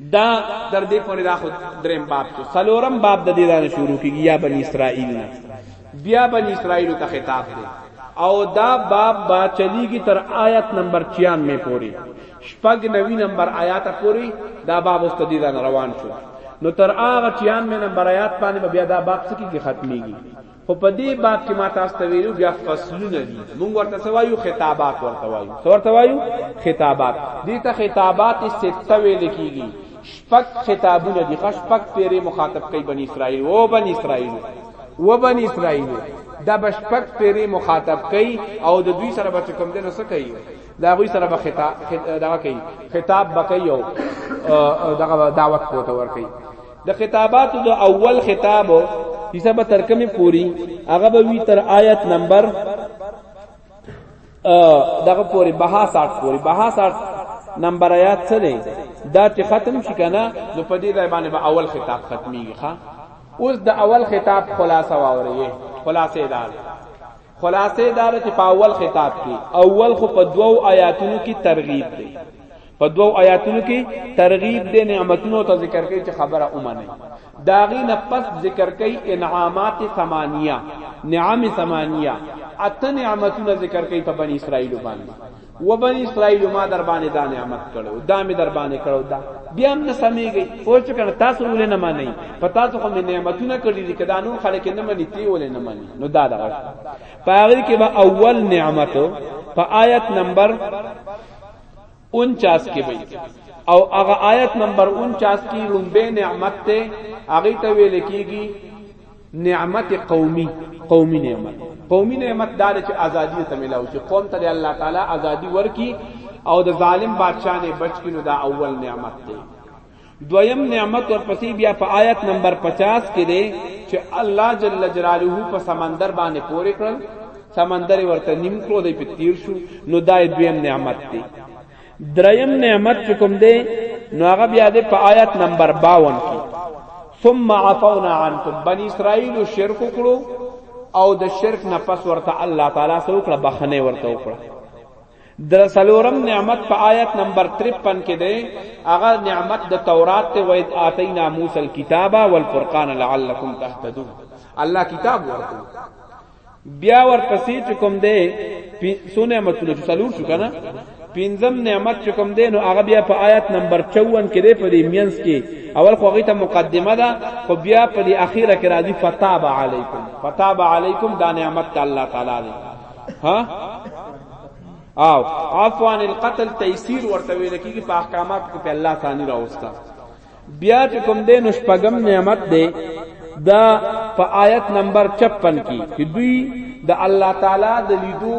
دا در دې پورې دا خو دریم باب شو څلورم باب د دې دانه شروع کیږي یا بنی اسرائیل نه بیا بنی اسرائیل ته خطاب دی او دا باب با چلیږي تر آیت نمبر 96 پورې شپږ نوی نمبر آیات پورې دا باب اوس تدې روان شو نو تر هغه 96 نمبر آیات باندې بیا دا باب سکی کې ختميږي خو په دې باب کې ما تاسو ته ویلو بیا فصلونه دي موږ ورته سوایو خطابات ورته وایو څه ورته وایو خطابات دې ته خطابات سته ویل کیږي شپږ خطابونه دي خو شپږ پیری مخاطب کوي بنی اسرائیل او بنی اسرائیل و بنی اسرائیل دا بشپک پیری مخاطب کوي او د دوی سره بچ کم دنه څه کوي دا غوی سره به خطاب دا کوي خطاب بکي او دغه دعوت کوته ور کوي د خطابات د اول خطاب کیسه به تر کومه پوری هغه به وی تر آیت نمبر دغه پوری بها 60 پوری بها 60 نمبر آیات څه دی دا چې ختم شي کنه نو په دې ځای باندې به با اول خطاب ختميږي ښا اوس د اول خطاب خلاصه واوري خلاصه ده خلاصې دار چې په اول خطاب کې اول خو په دوو آیاتونو کې ترغیب دی په دوو آیاتونو کې ترغیب دی نعمتونو ته ذکر کوي چې خبره اومنه داغی نه پس ذکر کوي انعامات ثمانیه نعم ثمانیه اته نعمتونه ذکر کوي په بنی اسرائیل باندې و بنی اسرائیل ما در باندې دا نعمت کړو دا می در باندې کړو دا بیا هم نه سمېږي پوه شو کنه تاسو ولې نه مانی په تاسو خو می نعمتونه کړی دي کدا نو خلک نه مانی تی ولې نه مانی نو دا دا په هغه کې به اول نعمت په آیت نمبر 49 کې وي او هغه آیت نمبر 49 کې لومبه نعمت ته هغه ته ویل کیږي نعمت قومي قومي نعمت قومي نعمت دا چې ازادي ته ملاو شي قوم ته الله تعالی ازادي ورکي او د ظالم بادشاہ نه بچ کینو دا اول نعمت دی دویم نعمت ورپسې بیا په آیت نمبر 50 کې دی چې الله جل جلاله په سمندر باندې پورې کړل سمندر ورته نیم کړو دی په تیر شو نو دا دویم نعمت دی دریم نعمت چې کوم دی نو هغه بیا د په آیت نمبر 52 کې ثم عفونا عنكم بني اسرائيل شرک کړو او د شرک نه پس ورته الله تعالی سره وکړه بخنه ورته وکړه در سلورم نعمت په آیت نمبر 53 کې ده هغه نعمت د تورات ته وید آتینا موسی الكتاب والفرقان لعلکم تهتدون الله کتاب ورکړو بیا ورپسې چې کوم دی سو نعمتونه چې څلور شو کنه پنځم نعمت چې کوم دی نو هغه بیا په آیت نمبر 54 کې دی په دې مینس کې اول خو هغه ته مقدمه ده خو بیا په دې اخیره کې راځي فتاب علیکم فتاب علیکم دا نعمت ته الله تعالی دی ها او عفوا القتل تیسیر ورته ویل کیږي په احکامات کې په الله ثاني راوستا بیا چې کوم دې نو شپږم نعمت دی دا په آیت نمبر 56 کې چې دوی د الله تعالی د لیدو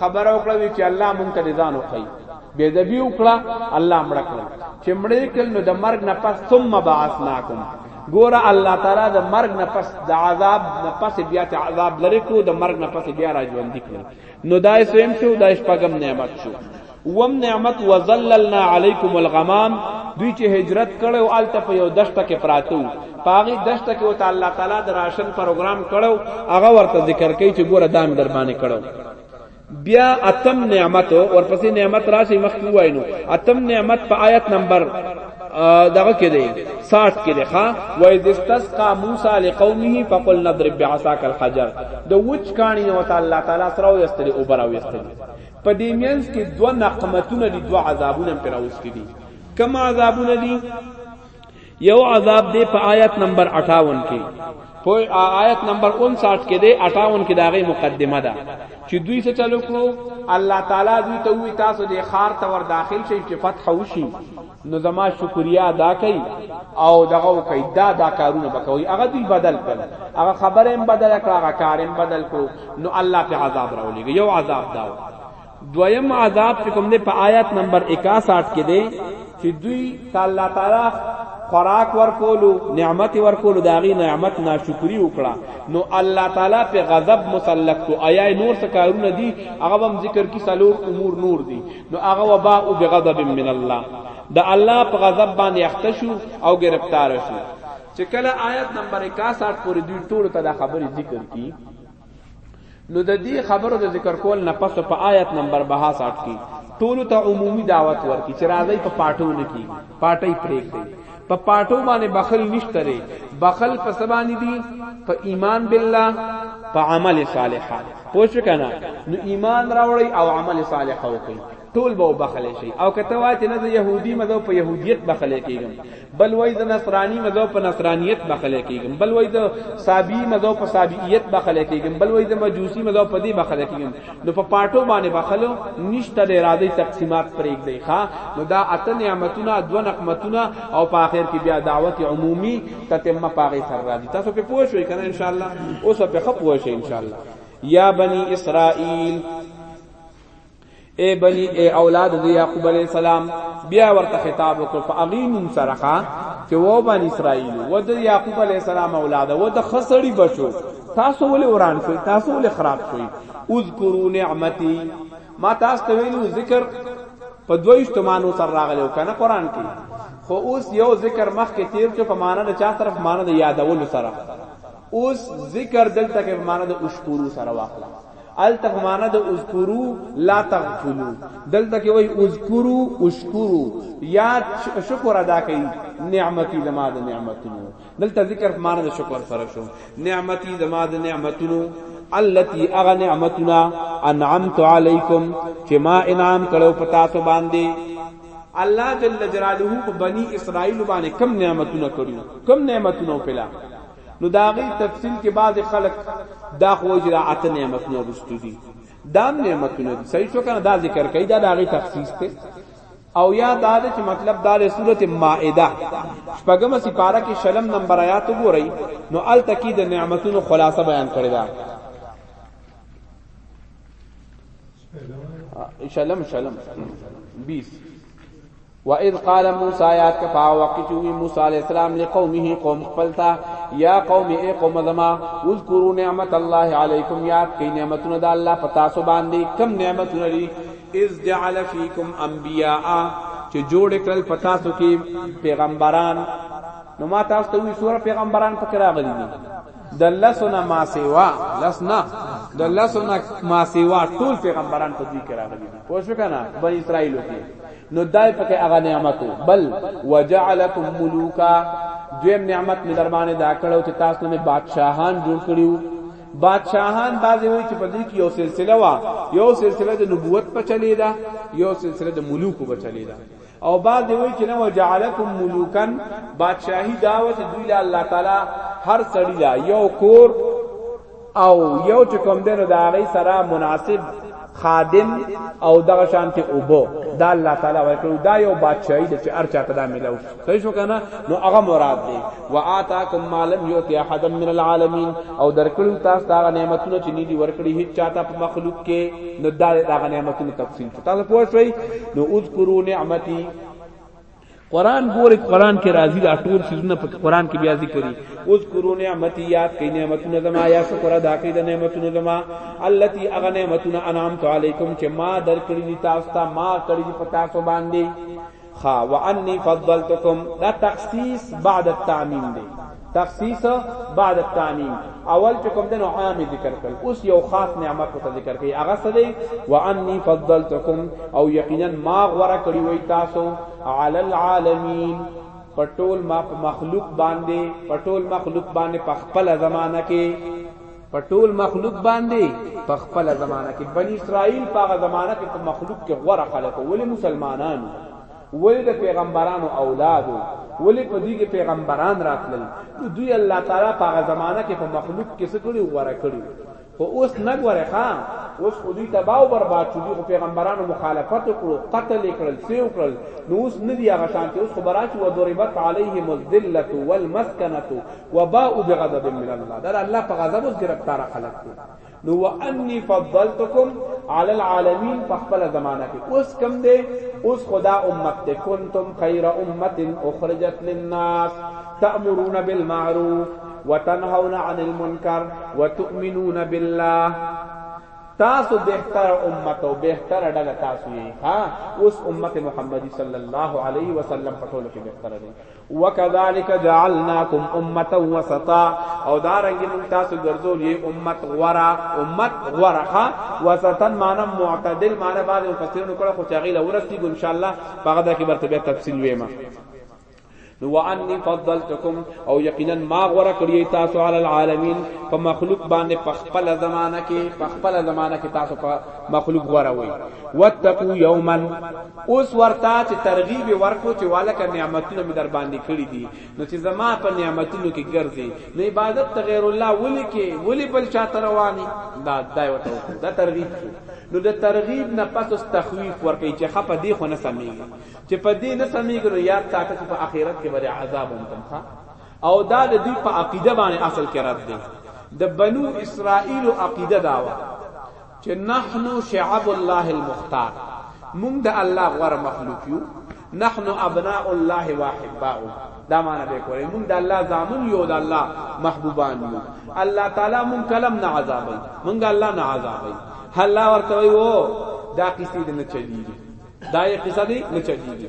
خبر او کړو چې الله مونږ ته ځان وکړي بے دبی وکړه الله مړ کړ چې مړ کړ نو د مرګ نه پس ثم بعثناکم ګوره الله تعالی د مرګ نه پس د عذاب نه پس بیا ته عذاب لري کو د مرګ نه پس بیا را ژوند کړ نو دای سویم شو دای شپږم نعمت شو وم نعمت وذللنا علیکم الغمام دوی چې هجرت کړو آلته په یو دشت کې پراتو پاغي دشت کې وته الله تعالی د راشن پروګرام کړو هغه ورته ذکر کوي چې ګوره دام در باندې کړو بیا اتم نعمت ورپسې نعمت راشي مخکې واینو اتم نعمت په آیت نمبر دغه کې دی 60 کې دی ها و اذ استسقى موسی لقومه فقل نضرب بعصاك الحجر د وچ کانی او تعالی تعالی سره وستلی او براو وستلی په دې مینځ کې دوه نقمتونه دي دوه عذابونه هم پر اوستي دي کوم عذابونه دي یو عذاب دی په آیت نمبر 58 کې په آیت نمبر 59 کې دی 58 کې داغه مقدمه ده چې دوی څه چلو کو الله تعالی دوی ته وی تاسو د خار ته ور داخل شئ چې فتح وشي نو زما شکریا ادا کوي او دغه کوي دا دا کارونه بکوي هغه دوی بدل کړ هغه خبره هم بدل کړ هغه کار هم بدل کړ نو الله په عذاب راولېږي یو عذاب داو دویم عذاب چې کوم دی په آیات نمبر 61 کې دی چې دوی تعالی تعالی خوراک ورکولو نعمت ورکولو داغي نعمت ناشکری وکړه نو الله تعالی په غضب مسلط کو آیا نور څه کارونه دي هغه هم ذکر کی سلور امور نور دي نو هغه وبا او بغضب من الله د الله په غضب باندې اخته شو او گرفتار شو چې کله آیت نمبر 61 پورې دوی ټول ته دا خبره ذکر کی نو د دې خبرو د ذکر کول نه پس په آیت نمبر 62 کې ټول ته عمومي دعوت ورکړي چې راځي په پاټو نه کیږي پاټي پرېږدي په پاټو باندې بخل نشته لري بخل په سبانی دي په ایمان بالله په عمل صالح پوښ کنه نو ایمان راوړي او عمل صالح وکړي ټول به بخل شي او کته وای چې نه د يهودي مذهب په يهوديت بخل کېږم بل وای د نصراني مذهب په نصرانيت بخل کېږم بل وای د صابي مذهب په صابييت بخل کېږم بل وای د مجوسي مذهب په دې بخل کېږم نو په پاټو باندې بخلو نشته د اراده تقسیمات پرېګ دی ښا نو دا اته نعمتونه دو نقمتونه او په اخر کې بیا دعوت عمومي تتمه پاغه سر راځي تاسو په پوه شئ کنه ان شاء الله اوس په خپ پوه شئ ان شاء الله یا بنی اسرائیل اے بنی اے اولاد دی یعقوب علیہ السلام بیا ورته خطاب وکړ فاغین سرخا چې و بنی اسرائیل و د یعقوب علیہ السلام اولاد و د خسړی بچو تاسو ولې وران شئ تاسو ولې خراب شئ اذکروا نعمتي ما تاسو ته ویلو ذکر په دویش تمانو سره راغلو کنه قران کې خو اوس یو ذکر مخ کې تیر چې په معنا د چا طرف معنا د یادولو سره اوس ذکر دلته کې په معنا د اشکورو سره واخلا الته په معنا د اذکرو لا تغفلوا دلته کې وای اذکرو اشکرو یاد شکر ادا کړئ نعمتي زما د نعمتونو دلته ذکر په معنی د شکر سره شو نعمتي زما د نعمتونو التي اغه نعمتنا انعمت عليكم چې ما انعام کړو په تاسو باندې الله جل جلاله په بني اسرائيل باندې کم نعمتونه کړو کم نعمتونه پلا نو داغي تفصیل کې بعض خلک دا خو اجراءات نعمتونه رستو دي دا نعمتونه صحیح شو کنه دا ذکر کوي دا داغي تخصیص ته او یا دا چې مطلب دا له سورته مائده شپږم سپاره کې شلم نمبر آیات وګورئ نو ال تکي د نعمتونو خلاصه بیان کړی دا شلم شلم 20 واذ قال موسی یا کفا وقتوی موسی علیہ السلام لقومه قوم خپلتا یا قوم ای قوم زما اذکروا نعمت الله علیکم یاد کی نعمتونه د الله پتا سو باندې کم نعمتونه لري اذ جعل فیکم انبیاء چې جوړ کړل پتا سو کې پیغمبران نو ما تاسو ته وی سور پیغمبران پکې راغلي دي د لسنا ما سیوا لسنا د لسنا ما سیوا ټول پیغمبران په دې کې راغلي دي پوه شو کنه بنی اسرائیل کې نو دای پکې هغه نعمتو بل وجعلکم ملوکا دویم نعمت می درمانه دا کړو چې تاسو نه بادشاہان جوړ کړیو بادشاہان بعضی وی چې په دې کې یو سلسله وا یو سلسله د نبوت په چلی دا یو سلسله د ملوکو په چلی دا او بعضی وی چې نو جعلکم ملوکن بادشاہی دعوت دوی له الله تعالی هر سړی لا یو کور او یو چې کوم دنو د هغه سره مناسب خادم او دغه شانته اوبو دا الله تعالی ورکړو دا یو بادشاہي د چې ارچا ته دا ملاو صحیح شو کنه نو هغه مراد دی واتاکم ما لم یؤت احد من العالمین او درکړو تاسو دا نعمتونه چې ندي ورکړي هیڅ چاته په مخلوق کې نو دا دا نعمتونه تقسیم تاسو پوه شئ نو اذکروا نعمتي قران ګوره قران کې راضي دا ټول سيزونه په قران کې بیا ذکر دي اذکروا نعمتي یاد کړئ نعمتونه زما یا شکر ادا کړئ د نعمتونو زما التي اغه نعمتونه انعمت علیکم چې ما درکړي دي تاسو ته ما کړی دي پتا سو باندې خا وانی فضلتکم دا تخصیص بعد التعمیم دی تخصیص بعد التعمیم اول چې کوم دنو عام ذکر کړ اوس یو خاص نعمت ته ذکر کوي هغه څه دی وانی فضلتکم او یقینا ما غوړه کړی وای تاسو علی العالمین پټول ما مخلوق باندې پټول مخلوق باندې په خپل زمانہ کې پټول مخلوق باندې په خپل زمانہ کې بنی اسرائیل په زمانہ کې په مخلوق کې غوړه خلک ولې مسلمانانو ولې د پېغمبرانو اولاد و، ولې په دوی کې پېغمبران راتلل، نو دوی الله تعالی په هغه زمانه کې په مخلوق کې څه کړي و، غوره کړي و، خو اوس نه ګورې ښا، اوس خو دوی تباه او برباد شو، دوی خو پېغمبرانو مخالفت وکړو، قتل یې کړل، څه یې وکړل، نو اوس نه دي هغه شانتې، اوس خو به راشي، وضربت علیهم الذلة والمسکنة وباؤ بغضب من الله، دا د الله په غضب اوس ګرفتاره خلک دي. نو وانی فضلتکم علی العالمین په خپل زمانہ کې اوس کم دی اوس خدا امت ته کنتم خیر امه اخرجت للناس تأمرون بالمعروف وتنهون عن المنکر وتؤمنون بالله تاسو بهتر امت او بهتر ډله تاسو یې ها اوس امت محمدي صلی الله علیه وسلم په ټولو کې بهتر دی وکذالک جعلناکم امه وسطا او دارنګ مون تاسو ګرځول یی امت غورا امت غورخه وسطا معنی معتدل معنی بعد مفسرین کړه خو چاغیل ورستی ان شاء الله هغه د کې برتبه تفصیل ویما نو وانی فضلتکم او یقینا ما غوړه کړی تاسو علی العالمین په مخلوق باندې په خپل زمانہ کې په خپل زمانہ کې تاسو په مخلوق غوړه وي واتقوا یوما اوس ورته چې ترغیب یې ورکړو چې والکه نعمتونه مې در باندې کړي دي نو چې زما په نعمتونو کې ګرځي نو عبادت ته غیر الله ولي کې ولي بل چاته رواني دا دا ورته وکړو دا ترغیب شو نو د ترغیب نه پس اوس تخویف ورکړي چې خپه دی خو نه سمېږي چې په دې نه سمېږي نو یاد ساته چې په آخرت کې به عذاب هم تم او دا د دوی په عقیده باندې اصل کې رد دی د بنو اسرائیل عقیده داوا چې نحن شعب الله المختار مونږ د الله غوره مخلوق یو نحن ابناء الله واحباؤه دا معنا به کوي مونږ د الله زامن یو د الله محبوبان یو الله تعالی مونږ کلم نه عذابای مونږ الله نه عذابای الله ورته وی وو دا کسی دې نه چلیږي دا یې قصه دی نه چلیږي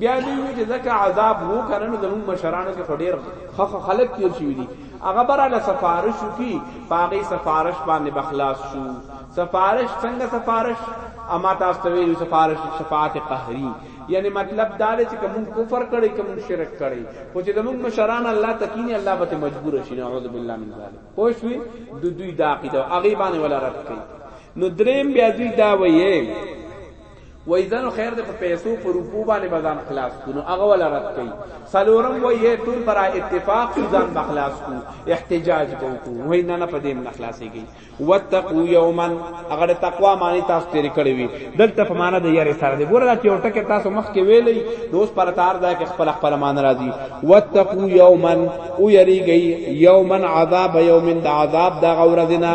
بیا دی وی چې ځکه عذاب وو کنه نو زموږ مشرانو کې خډیر خخ خلک تیر شي دي هغه براله سفارش وکي پاغي سفارش باندې بخلاص شو سفارش څنګه سفارش اما تاسو ته ویلو سفارش شفاعت قهری یعنی مطلب دا دی چې کوم کفر کړي کوم شرک کړي خو چې زموږ مشران الله تکینه الله به مجبور شي نعوذ بالله من ذلک پوه شئ د دوی دا عقیده هغه باندې ولا رد کړي نو دریم بیا دوی دا وایي وای ځنو خیر د پیسو پر روپو باندې بزان خلاص کو نو هغه ولا رد کړي سلورم وای ټول پر اتفاق ځان بخلاص کو احتجاج کو کو وای نه نه پدې من خلاصيږي وتقو یوما هغه د تقوا معنی تاسو تیر کړی وي دلته په معنی د یاري سره دی ګوره دا چې ټکه تاسو مخ کې ویلې دوست پر تار دا کې خپل خپل معنی راځي وتقو یوما او یریږي یوما عذاب یوم د عذاب دا غورزنا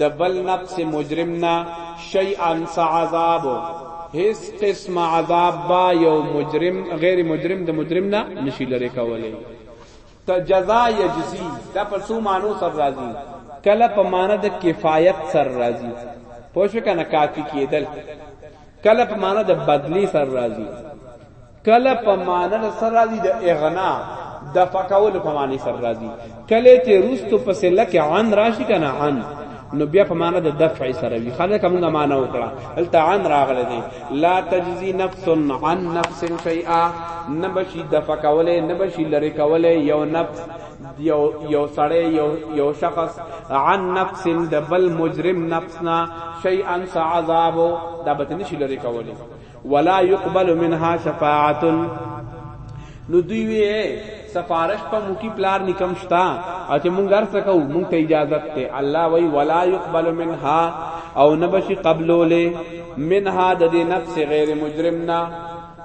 د بل نفس مجرم نه شیئا څه عذاب هیڅ قسم عذاب با یو مجرم غیر مجرم د مجرم نه نشي لري کولای ته جزا یجزی دا په څو مانو سر راځي کله په معنی د کفایت سر راځي پوه شو کنه کافی کېدل کله په معنی د بدلی سر راځي کله په معنی د سر راځي د اغنا د فکولو په معنی سر راځي کله ته روستو په سله کې عن راشي کنه عن نو بیا په معنی د دفع سره وی خلک موږ معنی وکړه هلته عن راغله دي لا تجزي نفس عن نفس شيئا نبشي دفع کوله نبشي لری کوله یو نفس یو یو سړی یو یو شخص عن نفس د بل مجرم نفسنا شيئا عذاب دا به نشي لری کوله ولا يقبل منها شفاعت نو دوی وی سفارش په موکی پلار نکم شتا او چې مونږ ارڅ کو مونږ ته اجازه ته الله وی ولا يقبل منها او نبشي قبلوله منها د دې نفس غیر مجرمنا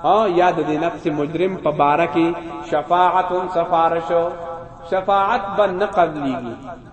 ها یاد دې نفس مجرم په بارکه شفاعت سفارش شفاعت بن قبلیږي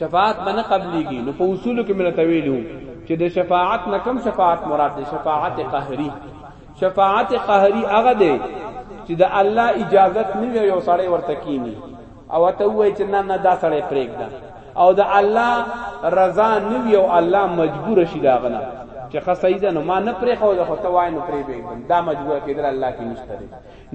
شفاعت به نه قبليږي نو په اصولو کې مې درته ویلي وو چې د شفاعت نه کوم شفاعت مراد دی شفاعت قهري شفاعت قهري هغه دی چې د الله اجازت نه وي یو سړی ورته کینی او ته وای چې نه نه دا سړی پرېږده او د الله رضا نه وي او الله مجبور شي دا غنه چې خصای ده نو ما نه پرې خو د خطا وای نو پرې به دا مجبور کېدل الله کې نشته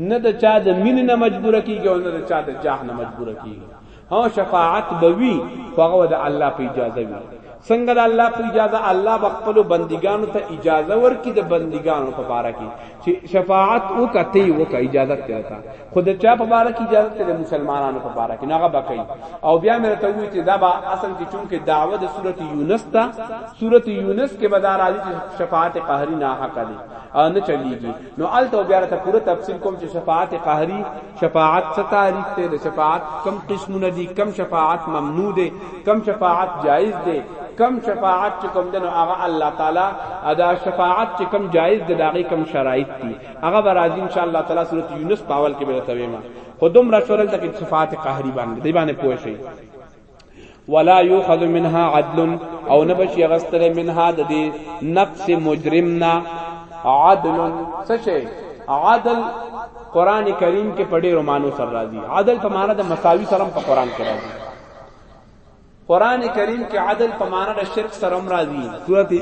نه د چا د مين نه مجبور کیږي او نه د چا د جاه نه مجبور کیږي هو شفاعت به وی خو هغه د الله په اجازه وی څنګه د الله په اجازه الله بخپل بندګانو ته اجازه ورکړي د بندګانو په باره کې چې شفاعت وکړي وکړي اجازه ترتا خود چا په باره کې اجازه تر مسلمانانو په باره کې ناغه بکې او بیا مې ته وی چې دا به اصل کې چونکه دعوه د سورۃ یونس ته سورۃ یونس کې بدار راځي چې شفاعت قهری نه حق دي نه چلیږي نو الته بیا ته پوره تفصیل کوم چې شفاعت قهری شفاعت څه تعریف ته د شفاعت کم قسمونه دي کم شفاعت ممنوع دي کم شفاعت جایز دي کم شفاعت چې کوم دنو هغه الله تعالی ادا شفاعت چې کم جایز دي داغه کم شرایط دي هغه برازي ان شاء الله تعالی سورۃ یونس پاول کې به تاویما خودم را شورل تک شفاعت قهری باندې دی باندې پوه شي ولا یوخذ منها عدل او نه بشي غستل منها د دې نفس مجرمنا عدل څه شي عدل قران کریم کې په ډېرو مانو سره راځي عدل په معنا د مساوي سره په قران کې راځي قران کریم کې عدل په معنا د شرک سره راځي سورته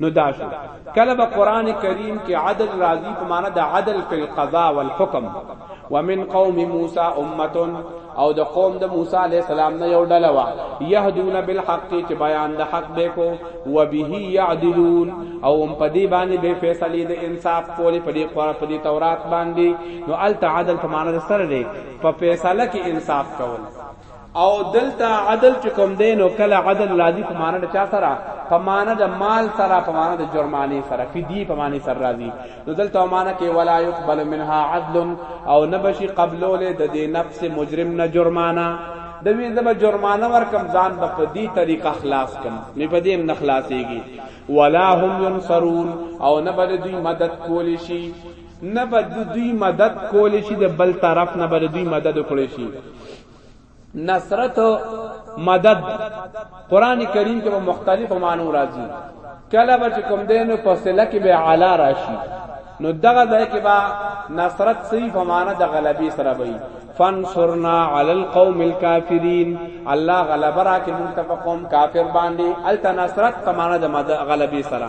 نو دا شو کله به قران کریم کې عدل راضی په معنا د عدل فی القضاء والحکم ومن قوم موسی امه او د قوم د موسی علی السلام نه یو ډله وا یهدون بالحق چې بیان د حق به کو و به یعدلون او هم په دې باندې به فیصله د انصاف پوری په دې قران په دې تورات باندې نو ال تعادل په معنا سره دی په فیصله کې انصاف کول او دلته عدل چې کوم دی نو کله عدل راځي په معنا د چا سره په معنا د مال سره په معنا د جرمانه سره فدی په معنا سره راځي نو دلته معنا کې ولا يقبل منها عدل او نبشي قبلول د دې نفس مجرم نه جرمانه د وی زما جرمانه ورکم ځان به په دې طریقه خلاص کم مې په دې هم نه خلاصيږي ولا هم ينصرون او نه بل دوی مدد کول شي نه به د دوی مدد کولی شي د بل طرف نه به د دوی مدد وکړي شي نصرت مدد قران کریم کې په مختلفو معنو راځي کله به کوم دینو په سله کې به اعلی راشي نو دغه ځای کې با نصرت صحیح په معنا د غلبي سره وي فانصرنا علی القوم الكافرین الله غلبه را کې مونږ ته په قوم کافر باندې التنصرت په معنا د غلبي سره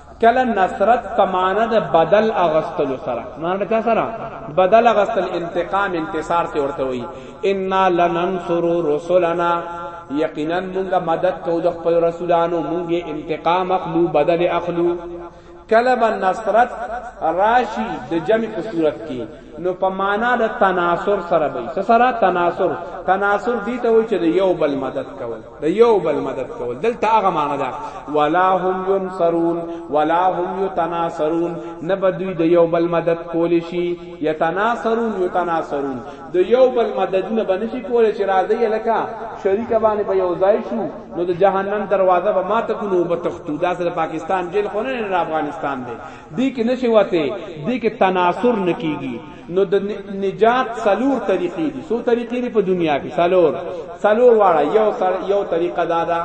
کله نصرت په معنا د بدل اغستلو سره معنا د چا سره بدل اغستل انتقام انتصار ته ورته وي ان لننصر رسلنا یقینا مونږه مدد کو د خپل رسولانو مونږه انتقام اخلو بدل اخلو کله به نصرت راشي د جمع په صورت کې نو په معنا د تناصر سره به سره تناصر تناصر دي ته وي چې د یو بل مدد کوي د یو بل مدد کول دلته هغه معنی ده ولا هم ينصرون ولا هم يتناصرون نه بدوی د یو بل مدد کول شي يتناصرون يتناصرون د یو بل مدد نه بنشي کول شي راځي لکه شریک باندې به یو ځای شو نو د جهنم دروازه به ماته کو نو به تختو دا سره پاکستان جیل خو نه افغانستان دی دی کې نشي وته دی کې تناصر نکېږي نو د نجات څلور طریقې دي سو طریقې دي په دنیا کې څلور څلور واړه یو سر یو طریقه دا ده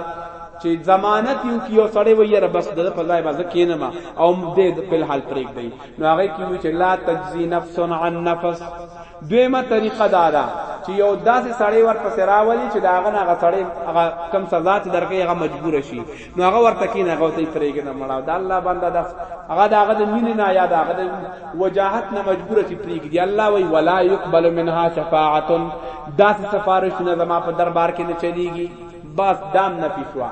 چې ضمانت یو کې یو سړی وي یره بس د فضای باز کینم او دې په حال پرېګ دی نو هغه کې چې لا تجزی نفس عن نفس دویمه طریقه دا ده چې یو داسې سړی ورپسې راولي چې دا هغه نه هغه سړی هغه کم سزا چې درکې هغه مجبور شي نو هغه ورته کین هغه ته پرېګ نه مړاو د الله بنده د هغه دغه د مين نه یاد هغه د وجاهت نه مجبور چې پرېګ دی الله وی ولا يقبل منها شفاعت داس سفارش نه زما په دربار کې نه چلیږي بس دام نه پیښوا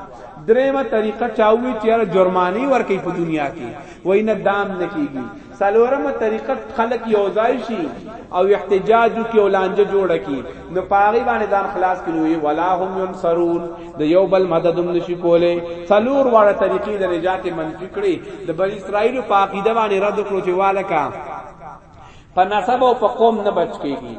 دریمه طریقه چاوي چې جرمانی ورکې په دنیا کې وای نه دام نه کیږي څلورمه طریقه خلک یو ځای شي او احتجاج کی او لانجه جوړه کی نو پاغي باندې ځان خلاص کړي ولا هم ينصرون د یو بل مدد هم نشي کوله څلور واړه طریقې د نجات منفي کړي د بنی اسرائیل په عقیده باندې رد کړو چې والکا په نسب او په قوم نه بچ کیږي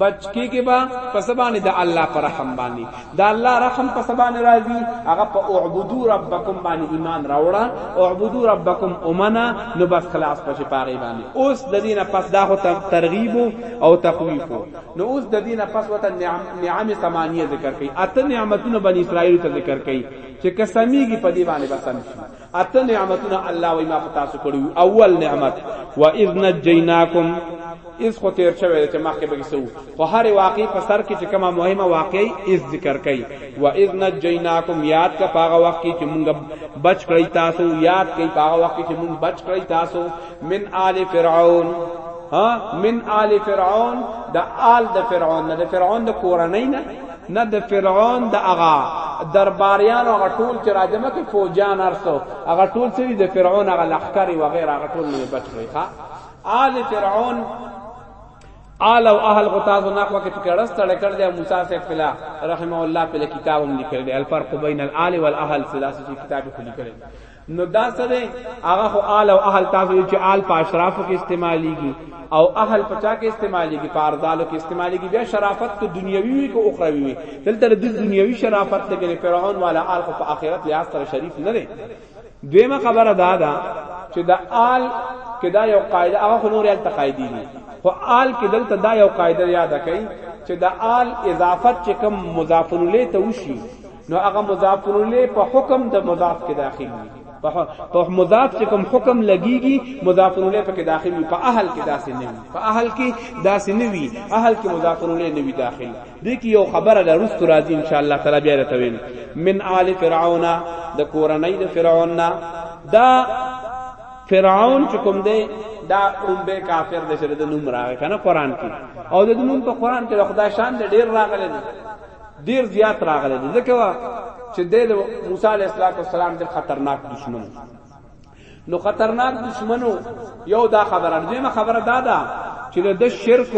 بچکی کې با پسبانه د الله پر رحم باندې د الله رحم پسبانه راضي هغه په اعبدو ربکم باندې ایمان راوړه اعبدو ربکم امنا نو بس خلاص پشه پاغي باندې اوس د دینه پس دا هو ترغیب او تخویف نو اوس د دینه پس وته نعم نعم ثمانیه ذکر کړي اته نعمتونه بنی اسرائیل ته ذکر کړي چې قسمیږي په دی باندې بسم شي اته نعمتونه الله وای ما پتا سو کړو اول نعمت وا اذ نجیناکم اس خو تیر شوی چې مخکې به سو خو هر واقعي په سر کې چې کومه مهمه واقعي اس ذکر کړي و اذ نجیناکم یاد کا پاغه وخت کې چې مونږ بچ کړی تاسو یاد کړي پاغه وخت کې چې مونږ بچ کړی تاسو من آل فرعون ها من آل فرعون د آل د فرعون نه د فرعون د کورنۍ نه نه د فرعون د اغا درباریان او غټول چې راجمه کې فوجان ارسو هغه ټول سری د فرعون هغه لخرې و غیره هغه ټول نه بچ کړی ښا آل فرعون آل او اهل غتاز نه خو کې پکړس تړ کړ دی موسی صاحب فلا رحمه الله په کتاب هم لیکل دی الفرق بین الال والاهل ثلاثه کتاب خو لیکل نو دا څه دی هغه خو آل او اهل تاسو چې آل په اشرافو کې استعماليږي او اهل په چا کې استعماليږي په ارزالو کې استعماليږي بیا شرافت ته دنیوي وي کو اخروی وي دلته د دنیوي شرافت ته کې فرعون والا آل خو په آخرت لحاظ سره شریف نه دی دویمه خبره دا ده چې دا آل کې دا یو قاعده هغه خو نور یال تقاعدي دي خو آل کې دلته دا یو قاعده یاد کړئ چې دا آل اضافت چې کوم مضاف الیه ته وشي نو هغه مضاف الیه په حکم د مضاف کې داخل وي په مضاف چې کوم حکم لګيږي مضاف الیه په کې داخل وي په اهل کې داسې نه وي په اهل کې داسې نه وي اهل کې مضاف الیه نه وي داخل دي کې یو خبره ده رست راځي ان شاء الله تعالی بیا راتوین من آل فرعون د کورنۍ د فرعون نه دا فرعون چې کوم دی دا اومبه کافر د شر د نوم راغی کنه قران کې او د نوم په قران کې خدای شان د ډیر راغلی ډیر زیات راغلی دی ځکه چې د موسی علیه السلام ډیر خطرناک دشمن نو خطرناک دشمنو یو دا خبره دیمه خبره دا ده چې د شرک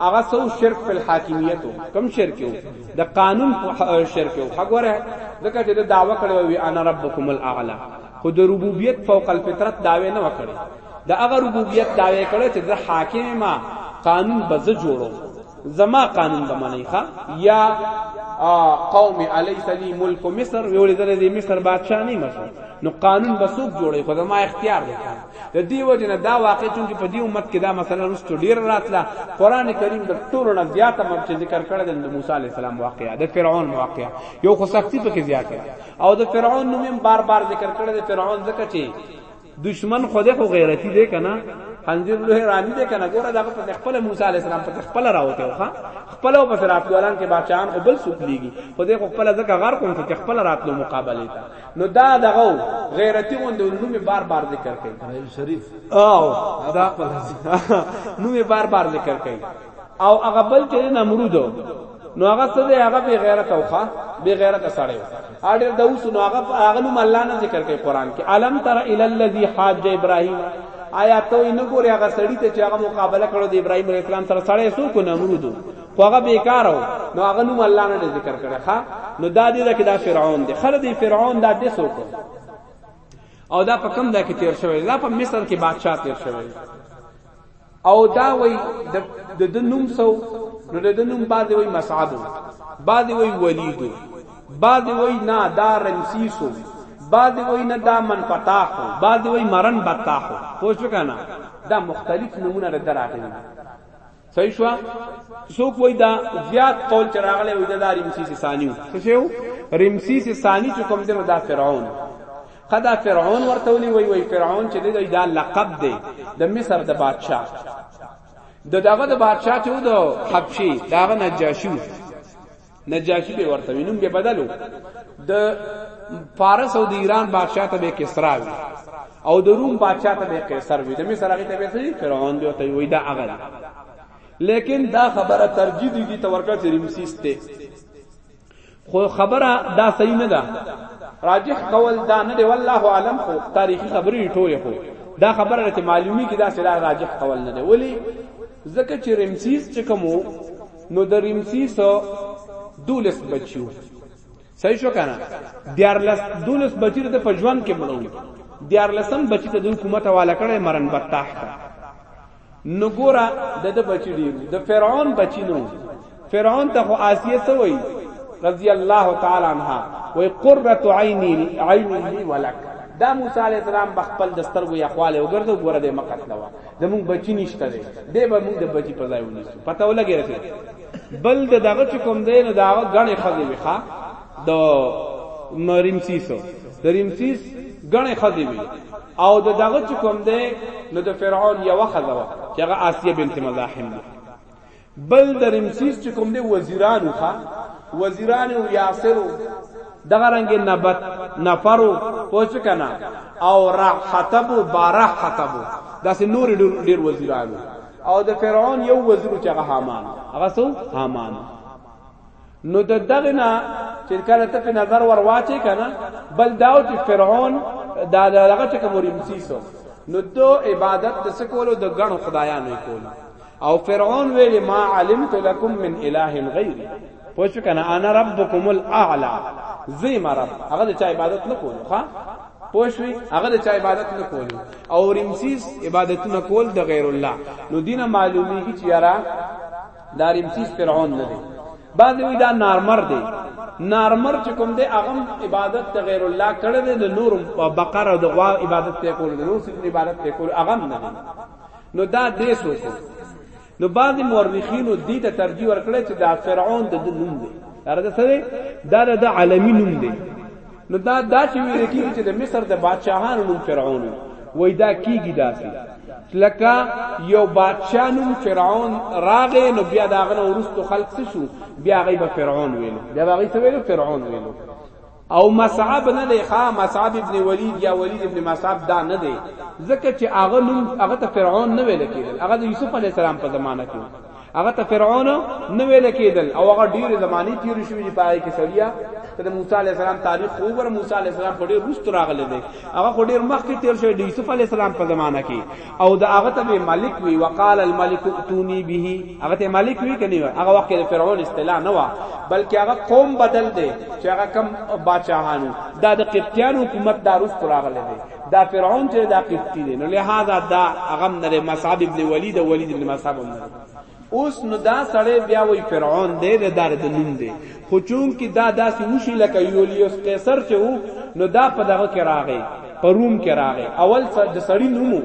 هغه سو شرک په حاکمیت کم شرک یو د قانون شرک یو هغه دغه چې د دعوه کړو وی انا ربکم الاعلى خو د ربوبیت فوق الفطرت داوی نه وکړي د هغه ربوبیت داوی کړو چې د حاکم ما قانون بز جوړو زما قانون به منی ښا یا قوم الیس لی ملک مصر ویولې د دې مصر بادشاہ نه مشر نو قانون به څوک جوړي خو ما اختیار دی د دې وجه نه دا واقع چون کې په دې امت کې دا مثلا رستو ډیر راتله قران کریم د ټولو نه زیاته مرچ ذکر کړل د موسی علی السلام واقعا د فرعون واقعا یو خو سختی په کې زیاته او د فرعون نوم بار بار ذکر کړل د فرعون ځکه چې دشمن خو ده خو غیرتی دی کنه خنزیر له رانی دی کنه ګوره دغه په خپل موسی علی السلام په خپل راوته وخه خپل او بس راتلو الان کې بچان او بل سوق لیږي خو ده خو خپل ځکه غر کوم چې خپل راتلو مقابله تا نو دا دغه غیرتی غوند نوم بار بار ذکر کوي شریف او دا نوم بار بار ذکر کوي او هغه بل چې نمرود نو هغه څه دی هغه به غیرت اوخه به غیرت سره اړ د اوس نو هغه هغه نوم الله نه ذکر کوي قران کې الم تر ال الذی حاج ابراهیم آیا ته نه ګوري هغه سړی ته چې هغه مقابله کړو د ابراهیم علیه السلام سره سره سو کو نمرود خو هغه بیکارو نو هغه نوم الله نه ذکر کړي ښا نو دا دې دا کې دا فرعون دی خره دی فرعون دا دې سو کو او دا په کم دا کې تیر شوی دا په مصر کې بادشاہ تیر شوی او دا وای د د نوم سو نو د نوم بعد وای مصعب بعد وای ولید بعد وای نه دا رمسیسو بعد وای نه دا من فتاح بعد وای مرن بتاح پوښ کنه دا مختلف نمونه را دراغلی صحیح شو څوک وای دا زیات قول چراغله وای دا رمسیس ثانیو څه شو رمسیس ثانی چې کوم دنو دا فرعون قدا فرعون ورته ونی وی وی فرعون چې دی دا لقب دی د مصر د بادشاه د دغه د بادشاه چې و د حبشي دغه نجاشو نجاشي به ورته وینم به بدلو د فارس او د ایران بادشاه ته به کسرا وی او د روم بادشاه ته به قیصر وی د مصر هغه ته به سړي فرعون دی ته وی دا هغه لیکن دا خبره ترجیح دی ته ورکړه چې رمسیس ته خو خبره دا صحیح نه ده راجح قول دا نه دی والله عالم خو تاریخي خبرې ټوله خو دا خبره چې معلومی کې دا سره راجح قول نه دی ولی ځکه چې رمسیس چې کومو نو د رمسیس دولس بچو صحیح شو کنه دیارلس دولس بچی ته په ژوند کې مړو دیارلسم بچی ته د حکومت حواله کړي مرن بتاح نو ګورا د د بچی ډیر د فرعون بچی نو فرعون ته خو آسیه سوی رضی الله تعالی عنها وای قرۃ عینی عین لی ولک دا موسی علی السلام بخپل دسترګو یا خواله وګرځو ګوره د مقتل وا د مونږ بچی نشته دی دی به مونږ د بچی په ځای ونیسو پته ولګی رسې بل د دغه کوم دی نه دا غنې خزی وخا د مرمسیس د رمسیس غنې خزي وي او د دغه چې کوم دی نو د فرعون یو خزه وا چې هغه آسیه بنت مزاحم دی بل د رمسیس چې کوم دی وزیرانو ښا وزیرانو یاسرو دغه رنګ نبت نفرو پوښ کنا او را حتب بارا حتب داسې نور ډیر وزیرانو او د فرعون یو وزیر چې هغه هامان هغه سو هامان نو د دغه نه چې کله ته په نظر ور واچې کنه بل داو چې فرعون دا دغه چې کوم رمسیسو نو دو عبادت د سکولو د غنو خدایانو کولو او فرعون ویل ما علمت لكم من اله غیر پوښ کنه انا ربکم الاعلى زی ما رب هغه د عبادت نه کولو ها پوښوي هغه د چا عبادت نه کول او رمسیس عبادتونه کول د غیر الله نو دینه معلومیږي چې یاره دا رمسیس فرعون نه دی بعضی وی دا نارمر دی نارمر چې کوم دی هغه عبادت ته غیر الله کړی دی د نور بقره د غوا عبادت ته کول دی نور څه عبادت ته کول هغه نه نو دا دې سوچو نو بعضی مورخینو دې ته ترجیح ورکړی چې دا فرعون د نوم دی دا د سره دا د عالمي نوم دی نو دا داسې ویل کیږي چې د مصر د بادشاهانو نوم فرعون وای دا کیږي داسې لکه یو بادشاہ نوم فرعون راغې نو بیا دا غنه ورستو خلق څه شو بیا غیبه فرعون ویل بیا غی څه ویل فرعون ویل او مصعب نه دی ښا مصعب ابن ولید یا ولید ابن مصعب دا نه دی ځکه چې هغه نوم هغه ته فرعون نه ویل کېدل هغه د یوسف علی السلام په زمانہ کې هغه ته فرعون نه ویل کېدل او هغه ډېر زماني تیر شوې چې پای کې سړیا ته د موسی علی السلام تاریخ خو ور موسی علی السلام په ډېر رست راغلی دی هغه خو ډېر مخکې تیر شوی د یوسف علی السلام په زمانہ کې او د هغه ته ملک وی وقال الملك اتوني به هغه ته ملک وی کني هغه وخت د فرعون اصطلاح نه و بلکې هغه قوم بدل دی چې هغه کم بادشاہانو دا د قبطیان حکومت داروس راغلی دی دا فرعون چې دا قبطي دی نو لہذا دا اغم نه مصعب ابن ولید او ولید ابن مصعب هم نه اوس نو دا سړی بیا وی فرعون دی د دار د نوم دی خو چون کې دا داسې وشي لکه یولیوس قیصر چې وو نو دا په دغه کې راغی په روم کې راغی اول د سړی نومو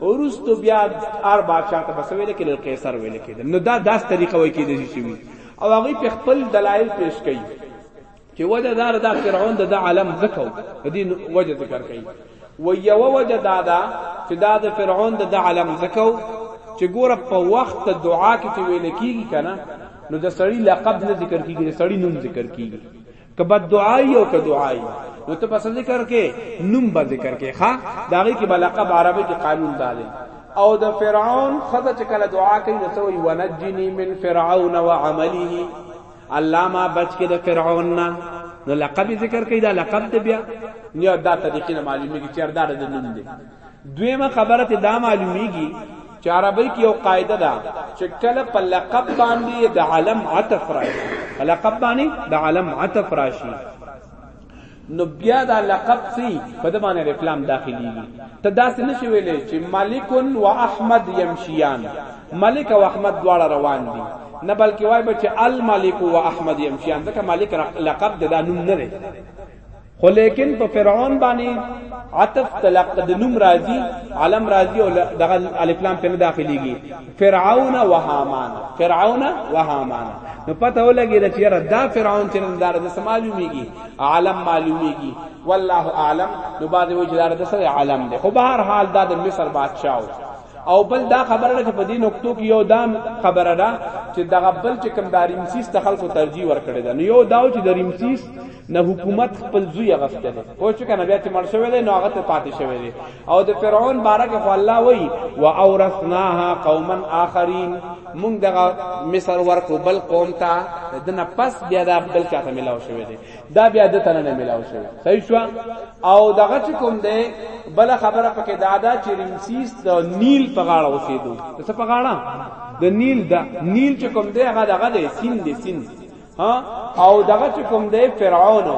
ورستو بیا ار بادشاہ ته بس ویل کې قیصر ویل کې نو دا داس طریقه وای کې دی شي او هغه په خپل دلایل پیش کړي چې وجه دار دا فرعون د عالم زکو د دین وجه ذکر کړي و یو وجه دا دا چې دا د فرعون د عالم زکو چې ګوره په وخت دعا کې چې ویل کیږي کنه نو د سړی لقب نه ذکر کیږي د سړی نوم ذکر کیږي کبه دعای او که دعای نو ته پس ذکر کې نوم به ذکر کې ښا داږي کې بلقب عربی کې قانون دار او د فرعون خدای چې کله دعا کوي نو ته وی ونجنی من فرعون وعمله الله ما بچ کې د فرعون نه نو لقب ذکر کړي دا لقب دی بیا نو دا طریقې معلومیږي چې اردا د نوم دی دویمه خبره ته دا معلومیږي چې عربی کې یو قاعده ده چې کله په لقب باندې د علم عطف راشي په لقب باندې د علم عطف راشي نو بیا دا لقب سی په د باندې ریکلام داخليږي ته داسې نشي ویلې چې ملک و احمد يمشيان ملک او احمد دواړه روان دي نه بلکې وای به چې الملک و احمد يمشيان ځکه ملک لقب د نوم نه دی خو لیکن په فرعون باندې عطف تلق د نوم راضی علم راضی او دغه الف لام په داخليږي فرعون و هامان فرعون و هامان نو پته ولګی دا چیرې دا فرعون چې نن دار د سمالومیږي عالم معلومیږي والله اعلم نو بعد وی چې دار د سره عالم دی خو بهر حال دا د مصر بادشاہ او بل دا خبره ده چې په دې نقطو کې یو دام خبره ده چې دغه بل چې کمداري مسیس ته خلکو ترجیح ورکړي ده نو یو داو چې د ریمسیس نه حکومت خپل زوی غسته دی پوه شو کنه بیا چې مړ شوی دی نو هغه ته پاتې شوی دی او د فرعون باره کې خو الله وایي واورثناها قوما اخرین مونږ دغه مصر ورکو بل قوم ته دنه پس بیا دا بل چاته ملاو شوی دی دا بیا د تنه نه ملاو شوی صحیح شو او دغه چې کوم دی بل خبره پکې دادا چې رمسیس د نیل په غاړه اوسېدو څه په غاړه د نیل دا نیل چې کوم دی هغه دغه دی سین دی سین ها او دغه چې کوم دی فرعون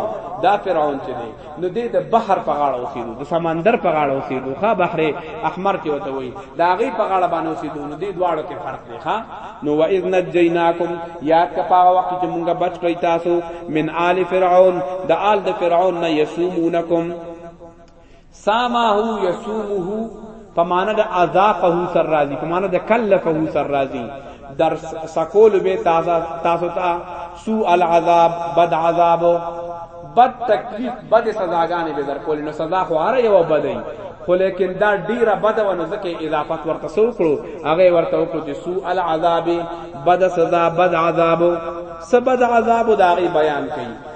دا فرعون چې دی نو دې د بحر په غاړه اوسېدو د سمندر په غاړه اوسېدو ښا بحر احمر کې وته وي دا غي په غاړه باندې اوسېدو نو دې دواړو کې فرق دی ښا نو و اذ نجیناکم یاد کا په وخت چې مونږه بچ کړی تاسو من آل فرعون د آل د فرعون نه یسومونکم سامه یسومه په معنا د اضافه سر راضی په معنا د کلفه سر راضی در سکول به تازه تاسو ته سو العذاب بد عذاب بد تکلیف بد سزاګانې به در کول نو سزا خو هر یو بدای خو لیکن دا ډیره بد و نو ځکه اضافت ورته سو کړو هغه ورته وکړو چې سو العذاب بد سزا بد عذاب سبد عذاب دا غي بیان کړي